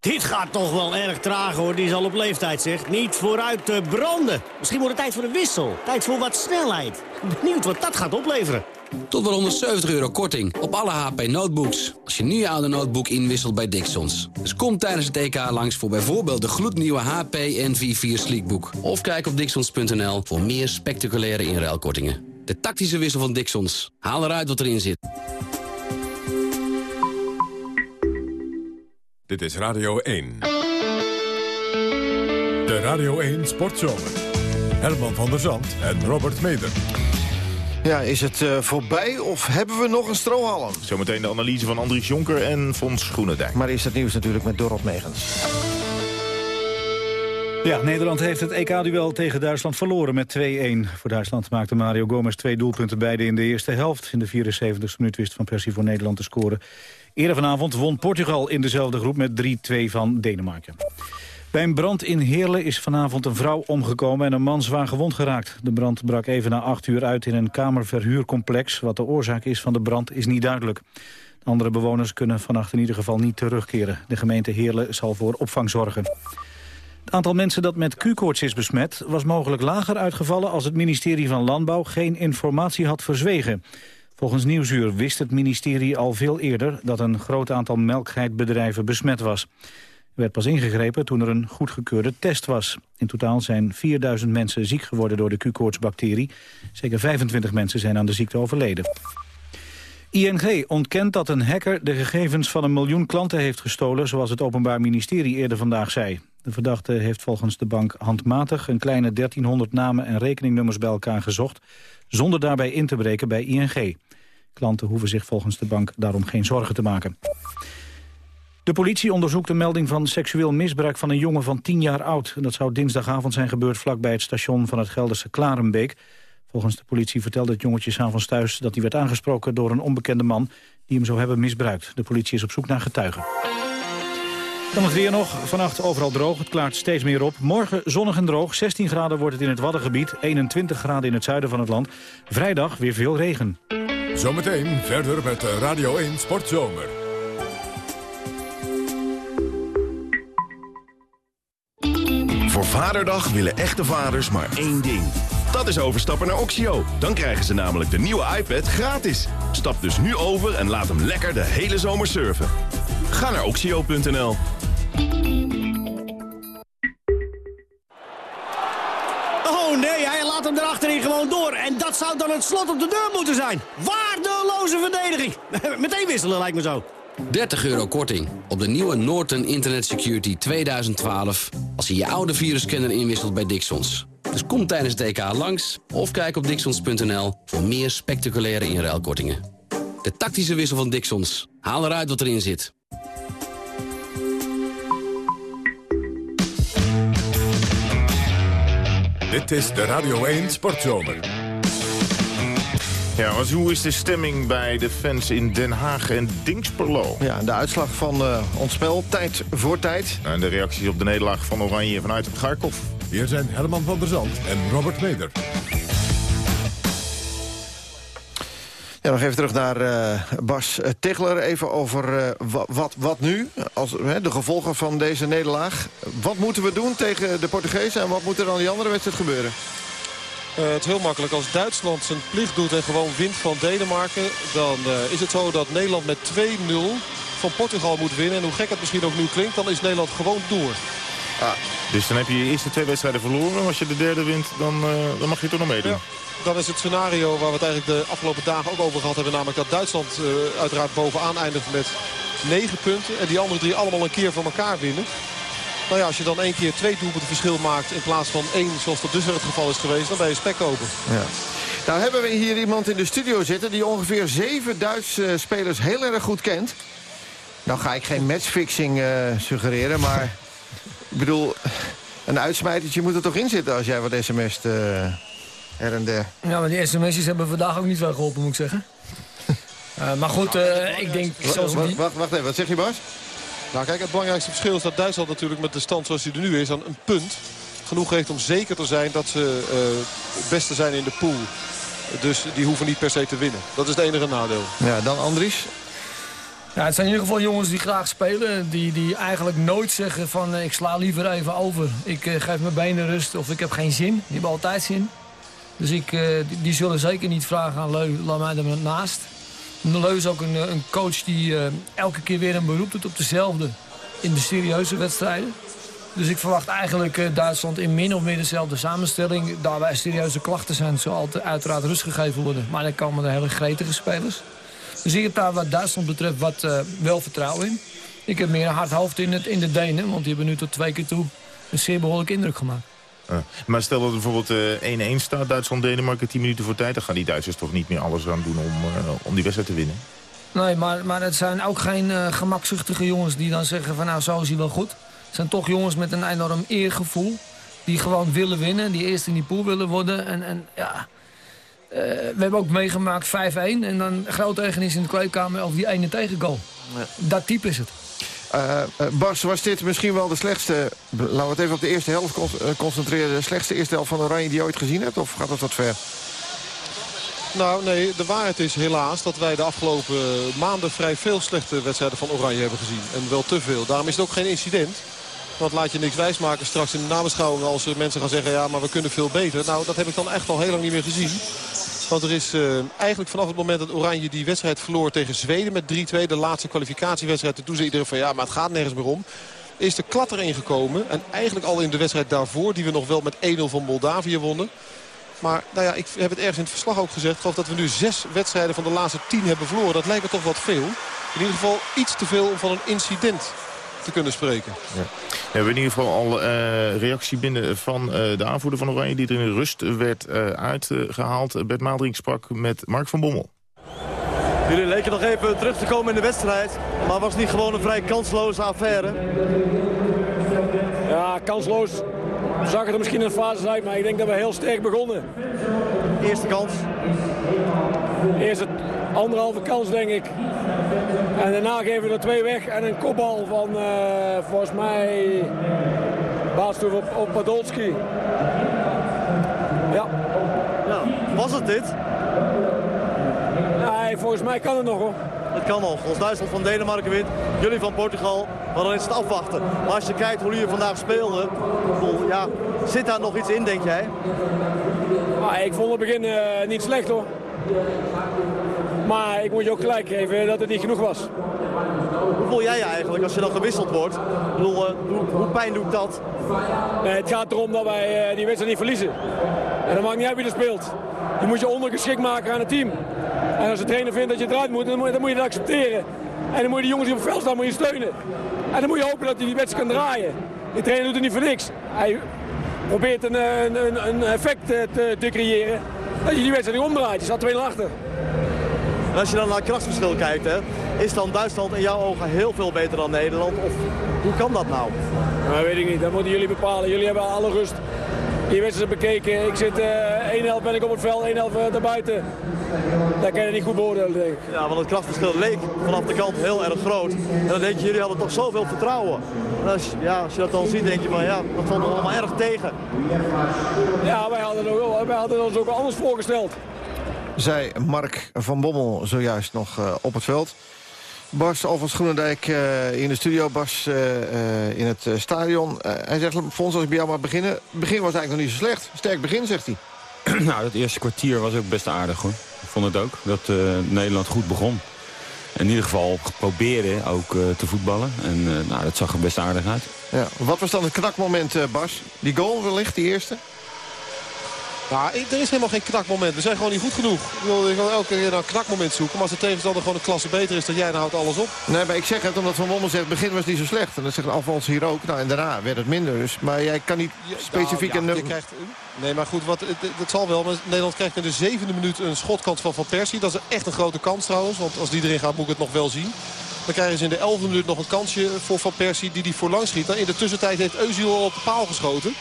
Dit gaat toch wel erg traag hoor, die is al op leeftijd zeg. Niet vooruit te branden. Misschien wordt het tijd voor een wissel. Tijd voor wat snelheid. Benieuwd wat dat gaat opleveren. Tot wel 170 euro korting op alle HP notebooks. Als je nu je oude notebook inwisselt bij Dixons. Dus kom tijdens het EK langs voor bijvoorbeeld de gloednieuwe HP Envy 4 Sleekbook. Of kijk op dixons.nl voor meer spectaculaire inruilkortingen. De tactische wissel van Dixons. Haal eruit wat erin zit. Dit is Radio 1. De Radio 1 Sportzomer. Herman van der Zand en Robert Meder. Ja, is het uh, voorbij of hebben we nog een strohalm? Zometeen de analyse van Andries Jonker en Fons Groenendijk. Maar is het nieuws natuurlijk met Dorot Megens. Ja, Nederland heeft het EK-duel tegen Duitsland verloren met 2-1. Voor Duitsland maakte Mario Gomez twee doelpunten beide in de eerste helft. In de 74e minuut wist Van Persie voor Nederland te scoren. Eerder vanavond won Portugal in dezelfde groep met 3-2 van Denemarken. Bij een brand in Heerlen is vanavond een vrouw omgekomen en een man zwaar gewond geraakt. De brand brak even na acht uur uit in een kamerverhuurcomplex. Wat de oorzaak is van de brand is niet duidelijk. Andere bewoners kunnen vannacht in ieder geval niet terugkeren. De gemeente Heerlen zal voor opvang zorgen. Het aantal mensen dat met Q-koorts is besmet... was mogelijk lager uitgevallen als het ministerie van Landbouw... geen informatie had verzwegen. Volgens Nieuwsuur wist het ministerie al veel eerder... dat een groot aantal melkgeitbedrijven besmet was. Er werd pas ingegrepen toen er een goedgekeurde test was. In totaal zijn 4000 mensen ziek geworden door de Q-koortsbacterie. Zeker 25 mensen zijn aan de ziekte overleden. ING ontkent dat een hacker de gegevens van een miljoen klanten heeft gestolen... zoals het Openbaar Ministerie eerder vandaag zei. De verdachte heeft volgens de bank handmatig een kleine 1300 namen en rekeningnummers bij elkaar gezocht... zonder daarbij in te breken bij ING. Klanten hoeven zich volgens de bank daarom geen zorgen te maken. De politie onderzoekt een melding van seksueel misbruik van een jongen van 10 jaar oud. Dat zou dinsdagavond zijn gebeurd vlakbij het station van het Gelderse Klarenbeek. Volgens de politie vertelde het jongetje s'avonds thuis dat hij werd aangesproken door een onbekende man die hem zou hebben misbruikt. De politie is op zoek naar getuigen. Dan het weer nog. Vannacht overal droog. Het klaart steeds meer op. Morgen zonnig en droog. 16 graden wordt het in het Waddengebied. 21 graden in het zuiden van het land. Vrijdag weer veel regen. Zometeen verder met Radio 1 Sportzomer. Voor Vaderdag willen echte vaders maar één ding. Dat is overstappen naar Oxio. Dan krijgen ze namelijk de nieuwe iPad gratis. Stap dus nu over en laat hem lekker de hele zomer surfen. Ga naar oxio.nl. Oh nee, hij laat hem erachterin gewoon door. En dat zou dan het slot op de deur moeten zijn. Waardeloze verdediging. [LAUGHS] Meteen wisselen lijkt me zo. 30 euro korting op de nieuwe Norton Internet Security 2012... als je je oude virusscanner inwisselt bij Dixons. Dus kom tijdens het EK langs of kijk op dixons.nl... voor meer spectaculaire inruilkortingen. De tactische wissel van Dixons. Haal eruit wat erin zit. Dit is de Radio 1 Sportzomer. Ja, maar hoe is de stemming bij de fans in Den Haag en Dingsperlo? Ja, de uitslag van uh, ons spel, tijd voor tijd. En de reacties op de nederlaag van Oranje vanuit Garkov. Hier zijn Herman van der Zand en Robert Meder. Ja, nog even terug naar uh, Bas Tichler. Even over uh, wat, wat nu, als, de gevolgen van deze nederlaag. Wat moeten we doen tegen de Portugezen en wat moet er dan die andere wedstrijd gebeuren? Uh, het is heel makkelijk. Als Duitsland zijn plicht doet en gewoon wint van Denemarken... dan uh, is het zo dat Nederland met 2-0 van Portugal moet winnen. En hoe gek het misschien ook nu klinkt, dan is Nederland gewoon door. Ah, dus dan heb je je eerste twee wedstrijden verloren. Als je de derde wint, dan, uh, dan mag je toch nog meedoen. Ja, dan is het scenario waar we het eigenlijk de afgelopen dagen ook over gehad hebben. Namelijk dat Duitsland uiteraard bovenaan eindigt met 9 punten. En die andere drie allemaal een keer van elkaar winnen. Nou ja, als je dan één keer twee doelpunten verschil maakt... in plaats van één, zoals tot dusver het geval is geweest... dan ben je spek open. Ja. Nou hebben we hier iemand in de studio zitten... die ongeveer zeven Duitse spelers heel erg goed kent. Nou ga ik geen matchfixing uh, suggereren, maar... [LAUGHS] ik bedoel, een uitsmijtertje moet er toch in zitten... als jij wat sms't uh, her en der. Ja, maar die sms'jes hebben vandaag ook niet zo geholpen, moet ik zeggen. uh, [LAUGHS] maar goed, ik denk... Zoals wacht, wacht, wacht even, wat zeg je Bas? Nou kijk, het belangrijkste verschil is dat Duitsland natuurlijk met de stand zoals die er nu is... aan een punt genoeg heeft om zeker te zijn dat ze uh, het beste zijn in de pool. Dus die hoeven niet per se te winnen. Dat is het enige nadeel. Ja, dan Andries? Ja, het zijn in ieder geval jongens die graag spelen. Die, die eigenlijk nooit zeggen van uh, ik sla liever even over. Ik uh, geef mijn benen rust of ik heb geen zin. Die hebben altijd zin. Dus ik, die, die, zullen zeker niet vragen aan Leu, laat mij er naast. Leu is ook een, een coach die uh, elke keer weer een beroep doet op dezelfde in de serieuze wedstrijden. Dus ik verwacht eigenlijk uh, Duitsland in min of meer dezelfde samenstelling. Daarbij serieuze klachten zijn, zal altijd uiteraard rust gegeven worden. Maar dan komen er hele gretige spelers. Dus ik heb daar wat Duitsland betreft wat wel vertrouwen in. Ik heb meer een hard hoofd in, het, in de Denen, want die hebben nu tot twee keer toe een zeer behoorlijke indruk gemaakt. Uh, maar stel dat er bijvoorbeeld 1-1 staat, Duitsland-Denemarken 10 minuten voor tijd... dan gaan die Duitsers toch niet meer alles aan doen om, uh, om die wedstrijd te winnen? Nee, maar, maar het zijn ook geen uh, gemakzuchtige jongens die dan zeggen van nou zo is hij wel goed. Het zijn toch jongens met een enorm eergevoel. Die gewoon willen winnen, die eerst in die pool willen worden. En, en ja, we hebben ook meegemaakt 5-1 en dan groot ergernis in de kleedkamer over die ene tegengoal. Ja. Dat type is het. Uh, Bas, was dit misschien wel de slechtste... laten we het even op de eerste helft concentreren... de slechtste eerste helft van Oranje die je ooit gezien hebt? Of gaat dat wat ver? Nou, nee, de waarheid is helaas dat wij de afgelopen maanden vrij veel slechte wedstrijden van Oranje hebben gezien. En wel te veel. Daarom is het ook geen incident. Want laat je niks wijsmaken straks in de nabeschouwing als mensen gaan zeggen... ja, maar we kunnen veel beter. Nou, dat heb ik dan echt al heel lang niet meer gezien. Want er is uh, eigenlijk vanaf het moment dat Oranje die wedstrijd verloor tegen Zweden met 3-2... de laatste kwalificatiewedstrijd, toen zei iedereen van ja, maar het gaat nergens meer om is de klatter ingekomen. En eigenlijk al in de wedstrijd daarvoor, die we nog wel met 1-0 van Moldavië wonnen. Maar nou ja, ik heb het ergens in het verslag ook gezegd. Ik geloof dat we nu zes wedstrijden van de laatste tien hebben verloren. Dat lijkt me toch wat veel. In ieder geval iets te veel van een incident te kunnen spreken. Ja. We hebben in ieder geval al uh, reactie binnen van uh, de aanvoerder van Oranje... die er in rust werd uh, uitgehaald. Bert Maaldrink sprak met Mark van Bommel. Jullie leken nog even terug te komen in de wedstrijd. Maar was niet gewoon een vrij kansloze affaire? Ja, kansloos zag het er misschien een fase uit, maar ik denk dat we heel sterk begonnen. Eerste kans? Eerste anderhalve kans, denk ik. En daarna geven we er twee weg en een kopbal van, uh, volgens mij, Baastroef op, op Podolski. Ja. ja. Was het dit? Nee, volgens mij kan het nog hoor. Het kan nog. Als Duitsland van Denemarken wint, jullie van Portugal. Maar dan is het afwachten. Maar als je kijkt hoe jullie vandaag speelden, ja, zit daar nog iets in, denk jij? Ah, ik vond het begin uh, niet slecht hoor. Maar ik moet je ook gelijk geven dat het niet genoeg was. Hoe voel jij je eigenlijk als je dan gewisseld wordt? Ik bedoel, uh, hoe, hoe, pijn doet dat? Nee, het gaat erom dat wij uh, die wedstrijd niet verliezen. En dat maakt niet uit wie er speelt. Je moet je ondergeschikt maken aan het team. En als de trainer vindt dat je eruit moet, dan moet, dan moet je dat accepteren. En dan moet je de jongens die op het veld staan moet je steunen. En dan moet je hopen dat hij die wedstrijd kan draaien. Die trainer doet het niet voor niks. Hij probeert een, een, een effect te, te, creëren. Dat je die wedstrijd niet omdraait. Je staat 2 achter. En als je dan naar het krachtverschil kijkt, hè, is dan Duitsland in jouw ogen heel veel beter dan Nederland? Of hoe kan dat nou? Dat weet ik niet. Dat moeten jullie bepalen. Jullie hebben alle rust die wedstrijd bekeken. Ik zit uh, één helft ben ik op het veld, één helft uh, daarbuiten. Daar kan je niet goed beoordelen, denk ik. Ja, want het krachtverschil leek vanaf de kant heel erg groot. En dan denk je, jullie hadden toch zoveel vertrouwen. En als, ja, als je dat dan ziet, denk je van ja, dat vond er allemaal erg tegen. Ja, wij hadden, ook, wij hadden ons ook anders voorgesteld. Zei Mark van Bommel zojuist nog uh, op het veld. Bas Alfons Groenendijk uh, in de studio, Bas uh, uh, in het stadion. hij zegt, Fons, als ik bij jou maar beginnen... het begin was eigenlijk nog niet zo slecht. Sterk begin, zegt hij. [CLEARS THROAT] nou, het eerste kwartier was ook best aardig, hoor. Vond het ook, dat Nederland goed begon. In ieder geval probeerde ook te voetballen. En nou, dat zag er best aardig uit. Ja. Wat was dan het knakmoment, Bas? Die goal wellicht, die eerste? Nou, er is helemaal geen knakmoment. We zijn gewoon niet goed genoeg. Ik wil, elke keer naar een knakmoment zoeken. Maar als de tegenstander gewoon een klasse beter is dan jij, dan houdt alles op. Nee, maar ik zeg het omdat Van Wommel zegt, het begin was niet zo slecht. En dat zegt Alfons hier ook. Nou, en daarna werd het minder. Dus, maar jij kan niet specifiek... Nou, ja, een... je krijgt, nee, maar goed, wat, dat zal wel. Maar Nederland krijgt in de zevende minuut een schotkans van Van Persie. Dat is echt een grote kans trouwens. Want als die erin gaat, moet ik het nog wel zien. Dan krijgen ze in de elfde minuut nog een kansje voor Van Persie die die voorlang schiet. In de tussentijd heeft Eusiel al op de paal geschoten.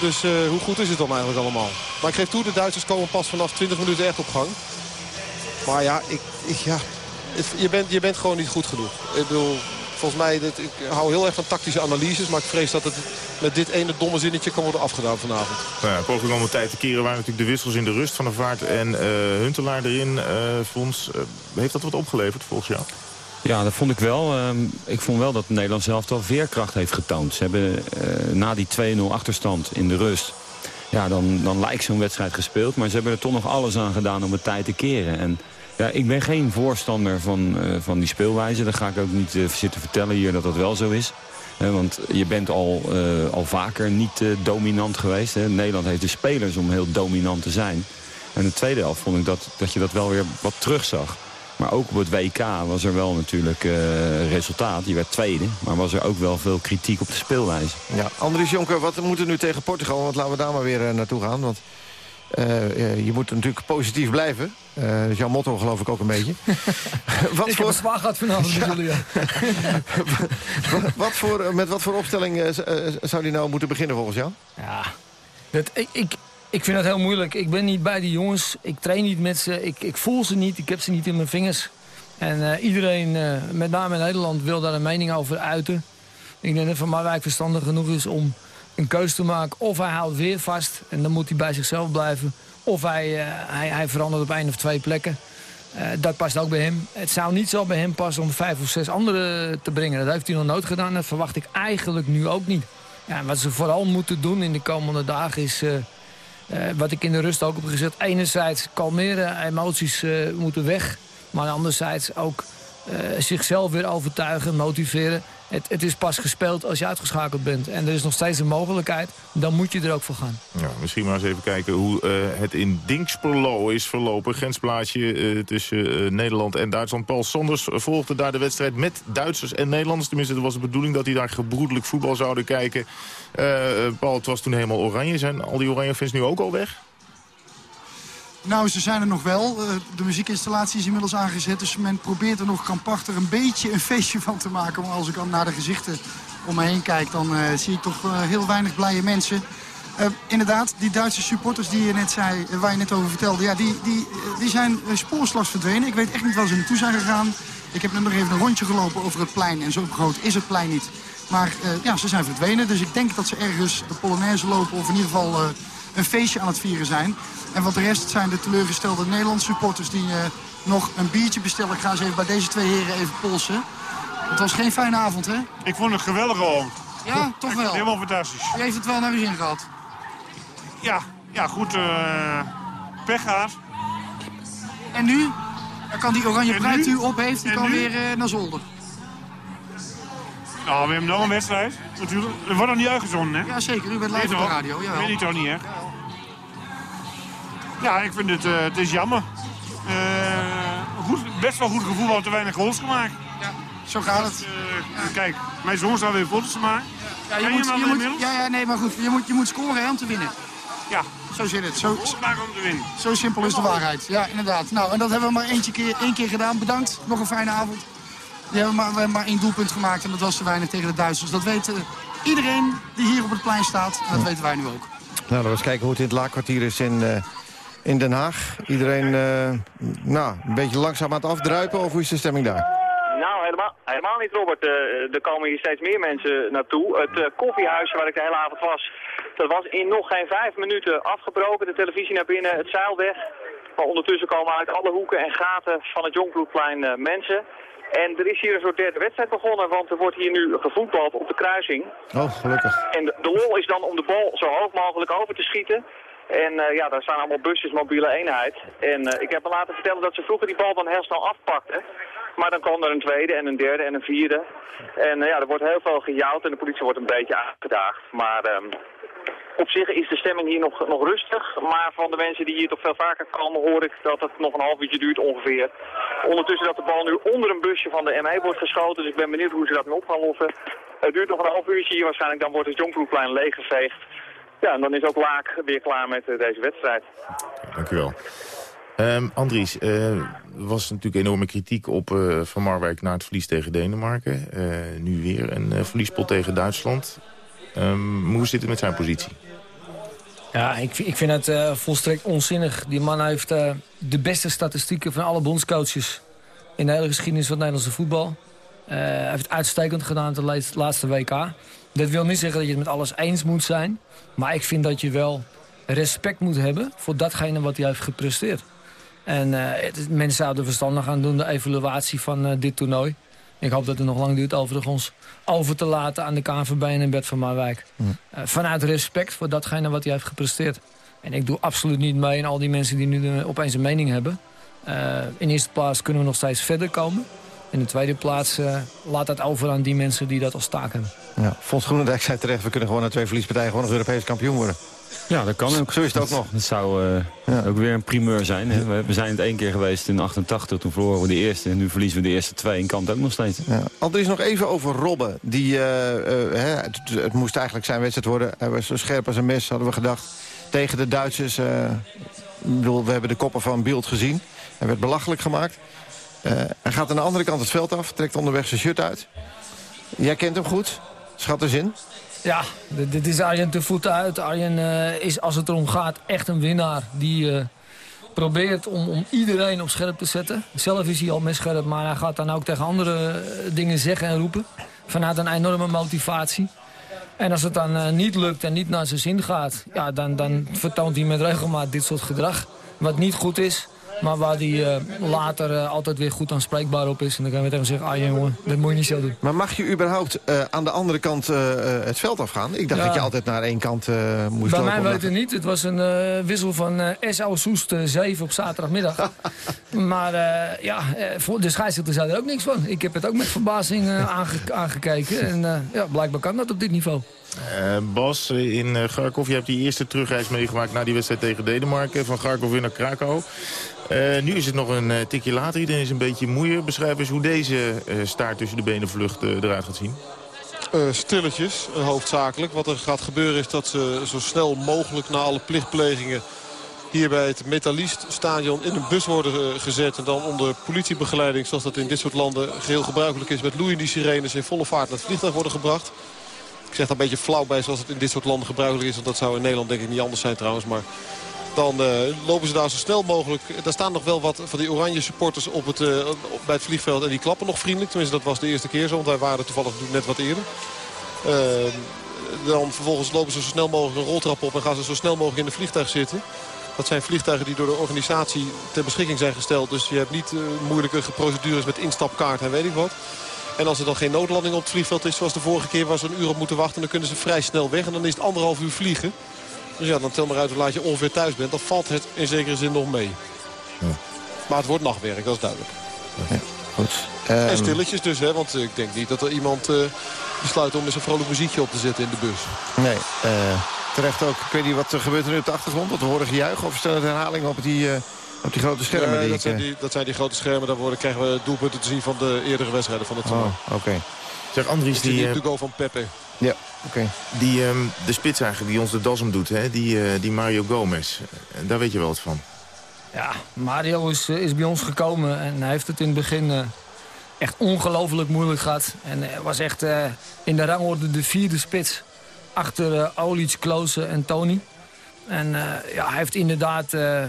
Dus uh, hoe goed is het dan eigenlijk allemaal? Maar ik geef toe, de Duitsers komen pas vanaf 20 minuten echt op gang. Maar ja, ik, ik ja je, bent, je bent gewoon niet goed genoeg. Ik bedoel, volgens mij, dat, ik hou heel erg van tactische analyses. Maar ik vrees dat het met dit ene domme zinnetje kan worden afgedaan vanavond. Nou ja, poging om de tijd te keren waren natuurlijk de wissels in de rust van de vaart en uh, Huntelaar erin. Uh, heeft dat wat opgeleverd volgens jou? Ja, dat vond ik wel. Ehm, ik vond wel dat Nederland zelf al veerkracht heeft getoond. Ze hebben uh, na die 2-0 achterstand in de rust... Ja, dan, dan lijkt zo'n wedstrijd gespeeld. Maar ze hebben er toch nog alles aan gedaan om het tijd te keren. En ja, ik ben geen voorstander van, uh, van die speelwijze. Dat ga ik ook niet uh, zitten vertellen hier dat dat wel zo is. want je bent al, al vaker niet dominant geweest. Hè. Nederland heeft de spelers om heel dominant te zijn. En de tweede helft vond ik dat, dat je dat wel weer wat terugzag. Maar ook op het WK was er wel natuurlijk uh, resultaat. Je werd tweede, maar was er ook wel veel kritiek op de speelwijze. Ja, Andries Jonker, wat moet er nu tegen Portugal? Want laten we daar maar weer uh, naartoe gaan. Want uh, je moet natuurlijk positief blijven. dat is jouw motto geloof ik ook een beetje. [LAUGHS] wat ik voor... heb zwaar gehad vanavond. Ja. ja. [LAUGHS] wat voor, met wat voor opstelling zou die nou moeten beginnen volgens jou? Ja, dat, ik, ik, ik vind het heel moeilijk. Ik ben niet bij die jongens. Ik train niet met ze. Ik, ik voel ze niet. Ik heb ze niet in mijn vingers. En uh, iedereen, uh, met name in Nederland, wil daar een mening over uiten. Ik denk dat Van Marwijk verstandig genoeg is om een keus te maken. Of hij houdt weer vast en dan moet hij bij zichzelf blijven. Of hij, hij, hij verandert op één of twee plekken. dat past ook bij hem. Het zou niet zo bij hem passen om vijf of zes anderen te brengen. Dat heeft hij nog nooit gedaan. Dat verwacht ik eigenlijk nu ook niet. Ja, wat ze vooral moeten doen in de komende dagen is... wat ik in de rust ook heb gezet. Enerzijds kalmeren, emoties moeten weg. Maar anderzijds ook zichzelf weer overtuigen, motiveren. Het, het, is pas gespeeld als je uitgeschakeld bent. En er is nog steeds een mogelijkheid. Dan moet je er ook voor gaan. Ja, misschien maar eens even kijken hoe uh, het in Dingsperlo is verlopen. Grensplaatsje uh, tussen Nederland en Duitsland. Paul Sonders volgde daar de wedstrijd met Duitsers en Nederlanders. Tenminste, het was de bedoeling dat hij daar gebroedelijk voetbal zouden kijken. Paul, het was toen helemaal oranje. Zijn al die oranje fans nu ook al weg? Nou, ze zijn er nog wel. Eh, de muziekinstallatie is inmiddels aangezet. Dus men probeert er nog krampachtig een beetje een feestje van te maken. Maar als ik dan naar de gezichten om me heen kijk, dan uh, zie ik toch uh, heel weinig blije mensen. Inderdaad, die Duitse supporters die je net zei, waar je net over vertelde... Ja, die, die, die zijn spoorslags verdwenen. Ik weet echt niet waar ze naartoe zijn gegaan. Ik heb net nog even een rondje gelopen over het plein. En zo groot is het plein niet. Maar ja, ze zijn verdwenen. Dus ik denk dat ze ergens de Polonaise lopen... of in ieder geval een feestje aan het vieren zijn. En wat de rest zijn de teleurgestelde Nederlandse supporters die uh, nog een biertje bestellen. Ik ga eens even bij deze twee heren even polsen. Het was geen fijne avond, hè? Ik vond het geweldig gewoon. Ja, toch wel? Helemaal fantastisch. U heeft het wel naar uw zin gehad? Ja, ja goed. Uh, pech gehad. En nu? Dan kan die oranje pruik die u op heeft, die kan weer uh, naar zolder. Nou, we hebben nog een wedstrijd. Natuurlijk. Er wordt nog niet uitgezonden, hè? Ja, zeker. U bent live op de radio. Jawel. Weet je toch niet, hè? Ja, ik vind het, uh, het is jammer. Uh, goed, best wel goed gevoel, want te weinig goals gemaakt. Ja, zo gaat het. Uh, ja. Kijk, mijn zoon staat weer foto's te maken. Ja, je, moet, je, moet, ja, ja, nee, maar goed, je moet, je moet scoren hè, om te winnen. Ja. Zo zit het. Zo, maken om te winnen. Zo simpel is de waarheid. Ja, inderdaad. Nou, en dat hebben we maar eentje keer, één keer gedaan. Bedankt. Nog een fijne avond. Die hebben maar, we hebben maar één doelpunt gemaakt en dat was te weinig tegen de Duitsers. Dat weet iedereen die hier op het plein staat. En dat weten wij nu ook. Nou, dan eens kijken hoe het in het laakkwartier is in, uh, in Den Haag. Iedereen uh, nou, een beetje langzaam aan het afdruipen, of hoe is de stemming daar? Nou, helemaal, helemaal niet, Robert. Uh, er komen hier steeds meer mensen naartoe. Het koffiehuisje waar ik de hele avond was, dat was in nog geen vijf minuten afgebroken. De televisie naar binnen, het zeil weg. Maar ondertussen komen uit alle hoeken en gaten van het Jongbloedplein mensen. En er is hier een soort derde wedstrijd begonnen, want er wordt hier nu gevoetbald op de kruising. Oh, gelukkig. En de, de lol is dan om de bal zo hoog mogelijk over te schieten. En uh, ja, daar staan allemaal busjes, mobiele eenheid. En uh, ik heb me laten vertellen dat ze vroeger die bal dan heel snel afpakten. Maar dan kwam er een tweede en een derde en een vierde. En uh, ja, er wordt heel veel gejouwd en de politie wordt een beetje aangedaagd. Maar um, op zich is de stemming hier nog, nog rustig. Maar van de mensen die hier toch veel vaker komen hoor ik dat het nog een half uurtje duurt ongeveer. Ondertussen dat de bal nu onder een busje van de ME wordt geschoten. Dus ik ben benieuwd hoe ze dat nu op gaan lossen. Het duurt nog een half uurtje hier waarschijnlijk. Dan wordt het Jonkvloedplein leeggeveegd. Ja, en dan is ook Laak weer klaar met uh, deze wedstrijd. Dank u wel. Um, Andries, er uh, was natuurlijk enorme kritiek op uh, Van Marwijk na het verlies tegen Denemarken. nu weer een verliespot tegen Duitsland. Um, hoe zit het met zijn positie? Ja, ik, ik vind het uh, volstrekt onzinnig. Die man heeft uh, de beste statistieken van alle bondscoaches... in de hele geschiedenis van het Nederlandse voetbal. Uh, hij heeft het uitstekend gedaan de laatste WK. Dat wil niet zeggen dat je het met alles eens moet zijn. Maar ik vind dat je wel respect moet hebben... voor datgene wat hij heeft gepresteerd. En het, mensen zouden verstandig gaan doen de evaluatie van dit toernooi. Ik hoop dat het nog lang duurt overigens over te laten aan de KNVB en Bert van Marwijk. Uh, vanuit respect voor datgene wat hij heeft gepresteerd. En ik doe absoluut niet mee in al die mensen die nu opeens een mening hebben. In eerste plaats kunnen we nog steeds verder komen. In de tweede plaats uh, laat dat over aan die mensen die dat als taak hebben. Ja, Fons Groenendijk zei terecht, we kunnen gewoon naar twee verliespartijen gewoon nog Europees kampioen worden. Ja, dat kan ook. Zo is het ook nog. Dat zou uh, ja. ook weer een primeur zijn. Hè? We, we, zijn het één keer geweest in 88, toen verloren we de eerste. En nu verliezen we de eerste twee en kan het ook nog steeds. Ja. Andries, nog even over Robben. Die, uh, uh, hè, het, het, moest eigenlijk zijn wedstrijd worden. Hij was zo scherp als een mes, hadden we gedacht. Tegen de Duitsers. bedoel, we hebben de koppen van Beeld gezien. Hij werd belachelijk gemaakt. Hij gaat aan de andere kant het veld af. Trekt onderweg zijn shirt uit. Jij kent hem goed. Schat er zin. Ja, dit is Arjen te voeten uit. Arjen uh, is, als het erom gaat, echt een winnaar. Die uh, probeert om, om, iedereen op scherp te zetten. Zelf is hij al scherp, maar hij gaat dan ook tegen andere dingen zeggen en roepen. Vanuit een enorme motivatie. En als het dan niet lukt en niet naar zijn zin gaat... Ja, dan, dan vertoont hij met regelmaat dit soort gedrag. Wat niet goed is. Maar waar hij uh, later uh, altijd weer goed aanspreekbaar op is. En dan kan je tegen hem zeggen, ah jongen, dat moet je niet zo doen. Maar mag je überhaupt uh, aan de andere kant het veld afgaan? Ik dacht ja. dat je altijd naar één kant moest Bij mij weet het niet. Het was een wissel van S.O. Soest 7 op zaterdagmiddag. [LAUGHS] maar ja, de scheidsrechter zei er ook niks van. Ik heb het ook met verbazing aange aangekeken. En ja, blijkbaar kan dat op dit niveau. Uh, Bas, in uh, Garkov, je hebt die eerste terugreis meegemaakt... na die wedstrijd tegen Denemarken, van Garkov weer naar Krakau. Nu is het nog een tikje later, iedereen is een beetje moeier. Beschrijf eens hoe deze staart tussen de benen vlucht eruit gaat zien. stilletjes, hoofdzakelijk. Wat er gaat gebeuren is dat ze zo snel mogelijk... na alle plichtplegingen hier bij het Metalist-stadion in een bus worden gezet... en dan onder politiebegeleiding, zoals dat in dit soort landen geheel gebruikelijk is... met loeiende sirenes in volle vaart naar het vliegtuig worden gebracht. Ik zeg daar een beetje flauw bij zoals het in dit soort landen gebruikelijk is. Want dat zou in Nederland denk ik niet anders zijn trouwens. Maar dan uh, lopen ze daar zo snel mogelijk. Daar staan nog wel wat van die oranje supporters op het, uh, bij het vliegveld. En die klappen nog vriendelijk. Tenminste, dat was de eerste keer zo. Want wij waren toevallig net wat eerder. Uh, dan vervolgens lopen ze zo snel mogelijk een roltrap op. En gaan ze zo snel mogelijk in de vliegtuig zitten. Dat zijn vliegtuigen die door de organisatie ter beschikking zijn gesteld. Dus je hebt niet moeilijke procedures met instapkaart en weet ik wat. En als er dan geen noodlanding op het vliegveld is zoals de vorige keer... waar ze een uur op moeten wachten, dan kunnen ze vrij snel weg. En dan is het anderhalf uur vliegen. Dus ja, dan tel maar uit hoe laat je ongeveer thuis bent. Dan valt het in zekere zin nog mee. Ja. Maar het wordt nachtwerk, dat is duidelijk. Ja, goed. Um... En stilletjes dus, hè, want ik denk niet dat er iemand uh, besluit om eens een vrolijk muziekje op te zetten in de bus. Nee, uh, terecht ook. Ik weet niet wat er gebeurt er nu op de achtergrond. Wat we horen gejuich of stel herhaling op die... Uh... Op die grote schermen? Die dat, ik, zijn die, dat zijn die grote schermen. Daar worden, krijgen we doelpunten te zien van de eerdere wedstrijden van het toernooi. Oh, oké. Okay. Zeg, Andries, die... die de goal van Pepe. Ja, oké. Okay. Die, um, de spits eigenlijk die ons de das om doet, hè? Die, uh, die Mario Gomez. Daar weet je wel wat van. Ja, Mario is, is bij ons gekomen en hij heeft het in het begin uh, echt ongelooflijk moeilijk gehad. En hij was echt uh, in de rangorde de vierde spits. Achter uh, Olic, Klose en Tony. En uh, ja, hij heeft inderdaad uh, uh,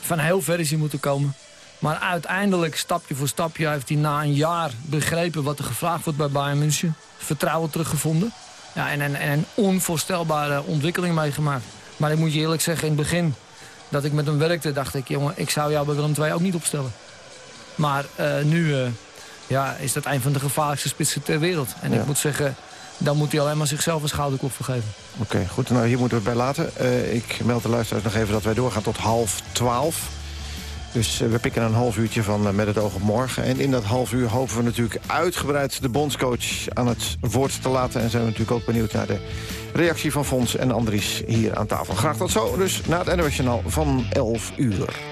van heel ver is hij moeten komen. Maar uiteindelijk, stapje voor stapje, heeft hij na een jaar begrepen wat er gevraagd wordt bij Bayern München. Vertrouwen teruggevonden. Ja, en, en, en een onvoorstelbare ontwikkeling meegemaakt. Maar ik moet je eerlijk zeggen, in het begin dat ik met hem werkte, dacht ik... jongen, ik zou jou bij Willem II ook niet opstellen. Maar nu ja, is dat een van de gevaarlijkste spitsen ter wereld. En ja. ik moet zeggen, dan moet hij alleen maar zichzelf een schouderklop vergeven. Oké, goed. Nou, hier moeten we het bij laten. Uh, ik meld de luisteraars nog even dat wij doorgaan tot half twaalf. Dus uh, we pikken een half uurtje van uh, met het oog op morgen. En in dat half uur hopen we natuurlijk uitgebreid de bondscoach aan het woord te laten. En zijn we natuurlijk ook benieuwd naar de reactie van Fons en Andries hier aan tafel. Graag tot zo, dus na het NOS van 11 uur.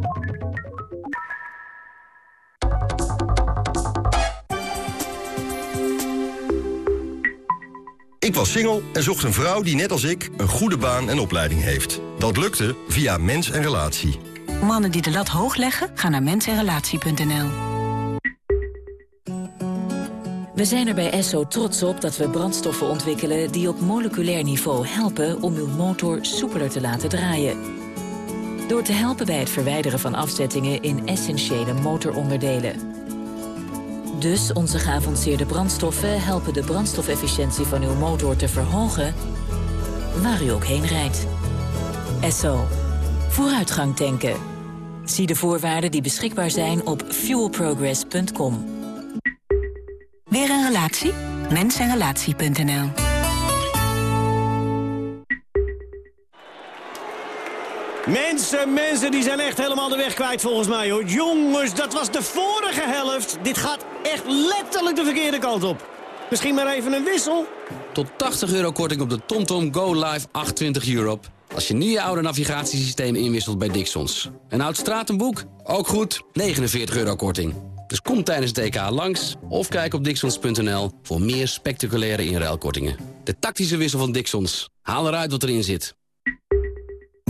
Ik was single en zocht een vrouw die net als ik een goede baan en opleiding heeft. Dat lukte via Mens en Relatie. Mannen die de lat hoog leggen, gaan naar mensenrelatie.nl. We zijn er bij Esso trots op dat we brandstoffen ontwikkelen... die op moleculair niveau helpen om uw motor soepeler te laten draaien. Door te helpen bij het verwijderen van afzettingen in essentiële motoronderdelen. Dus onze geavanceerde brandstoffen helpen de brandstofefficiëntie van uw motor te verhogen... waar u ook heen rijdt. Esso. Vooruitgang tanken. Zie de voorwaarden die beschikbaar zijn op fuelprogress.com. Weer een relatie? Mensenrelatie.nl Mensen, mensen, die zijn echt helemaal de weg kwijt volgens mij, hoor. Jongens, dat was de vorige helft. Dit gaat echt letterlijk de verkeerde kant op. Misschien maar even een wissel? Tot 80 euro korting op de TomTom Go Live 820 Europe. Als je nu je oude navigatiesysteem inwisselt bij Dixons. En oud stratenboek? Ook goed, 49 euro korting. Dus kom tijdens EK langs of kijk op dixons.nl voor meer spectaculaire inruilkortingen. De tactische wissel van Dixons. Haal eruit wat erin zit.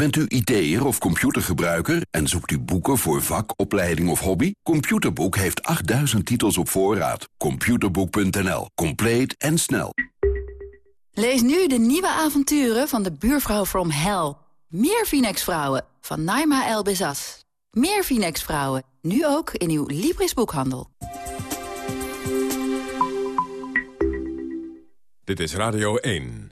Bent u IT'er of computergebruiker en zoekt u boeken voor vak, opleiding of hobby? Computerboek heeft 8000 titels op voorraad. Computerboek.nl. Compleet en snel. Lees nu de nieuwe avonturen van de buurvrouw from hell. Meer Phoenix-vrouwen van Naima El Bezas. Meer Phoenix-vrouwen, nu ook in uw Libris-boekhandel. Dit is Radio 1.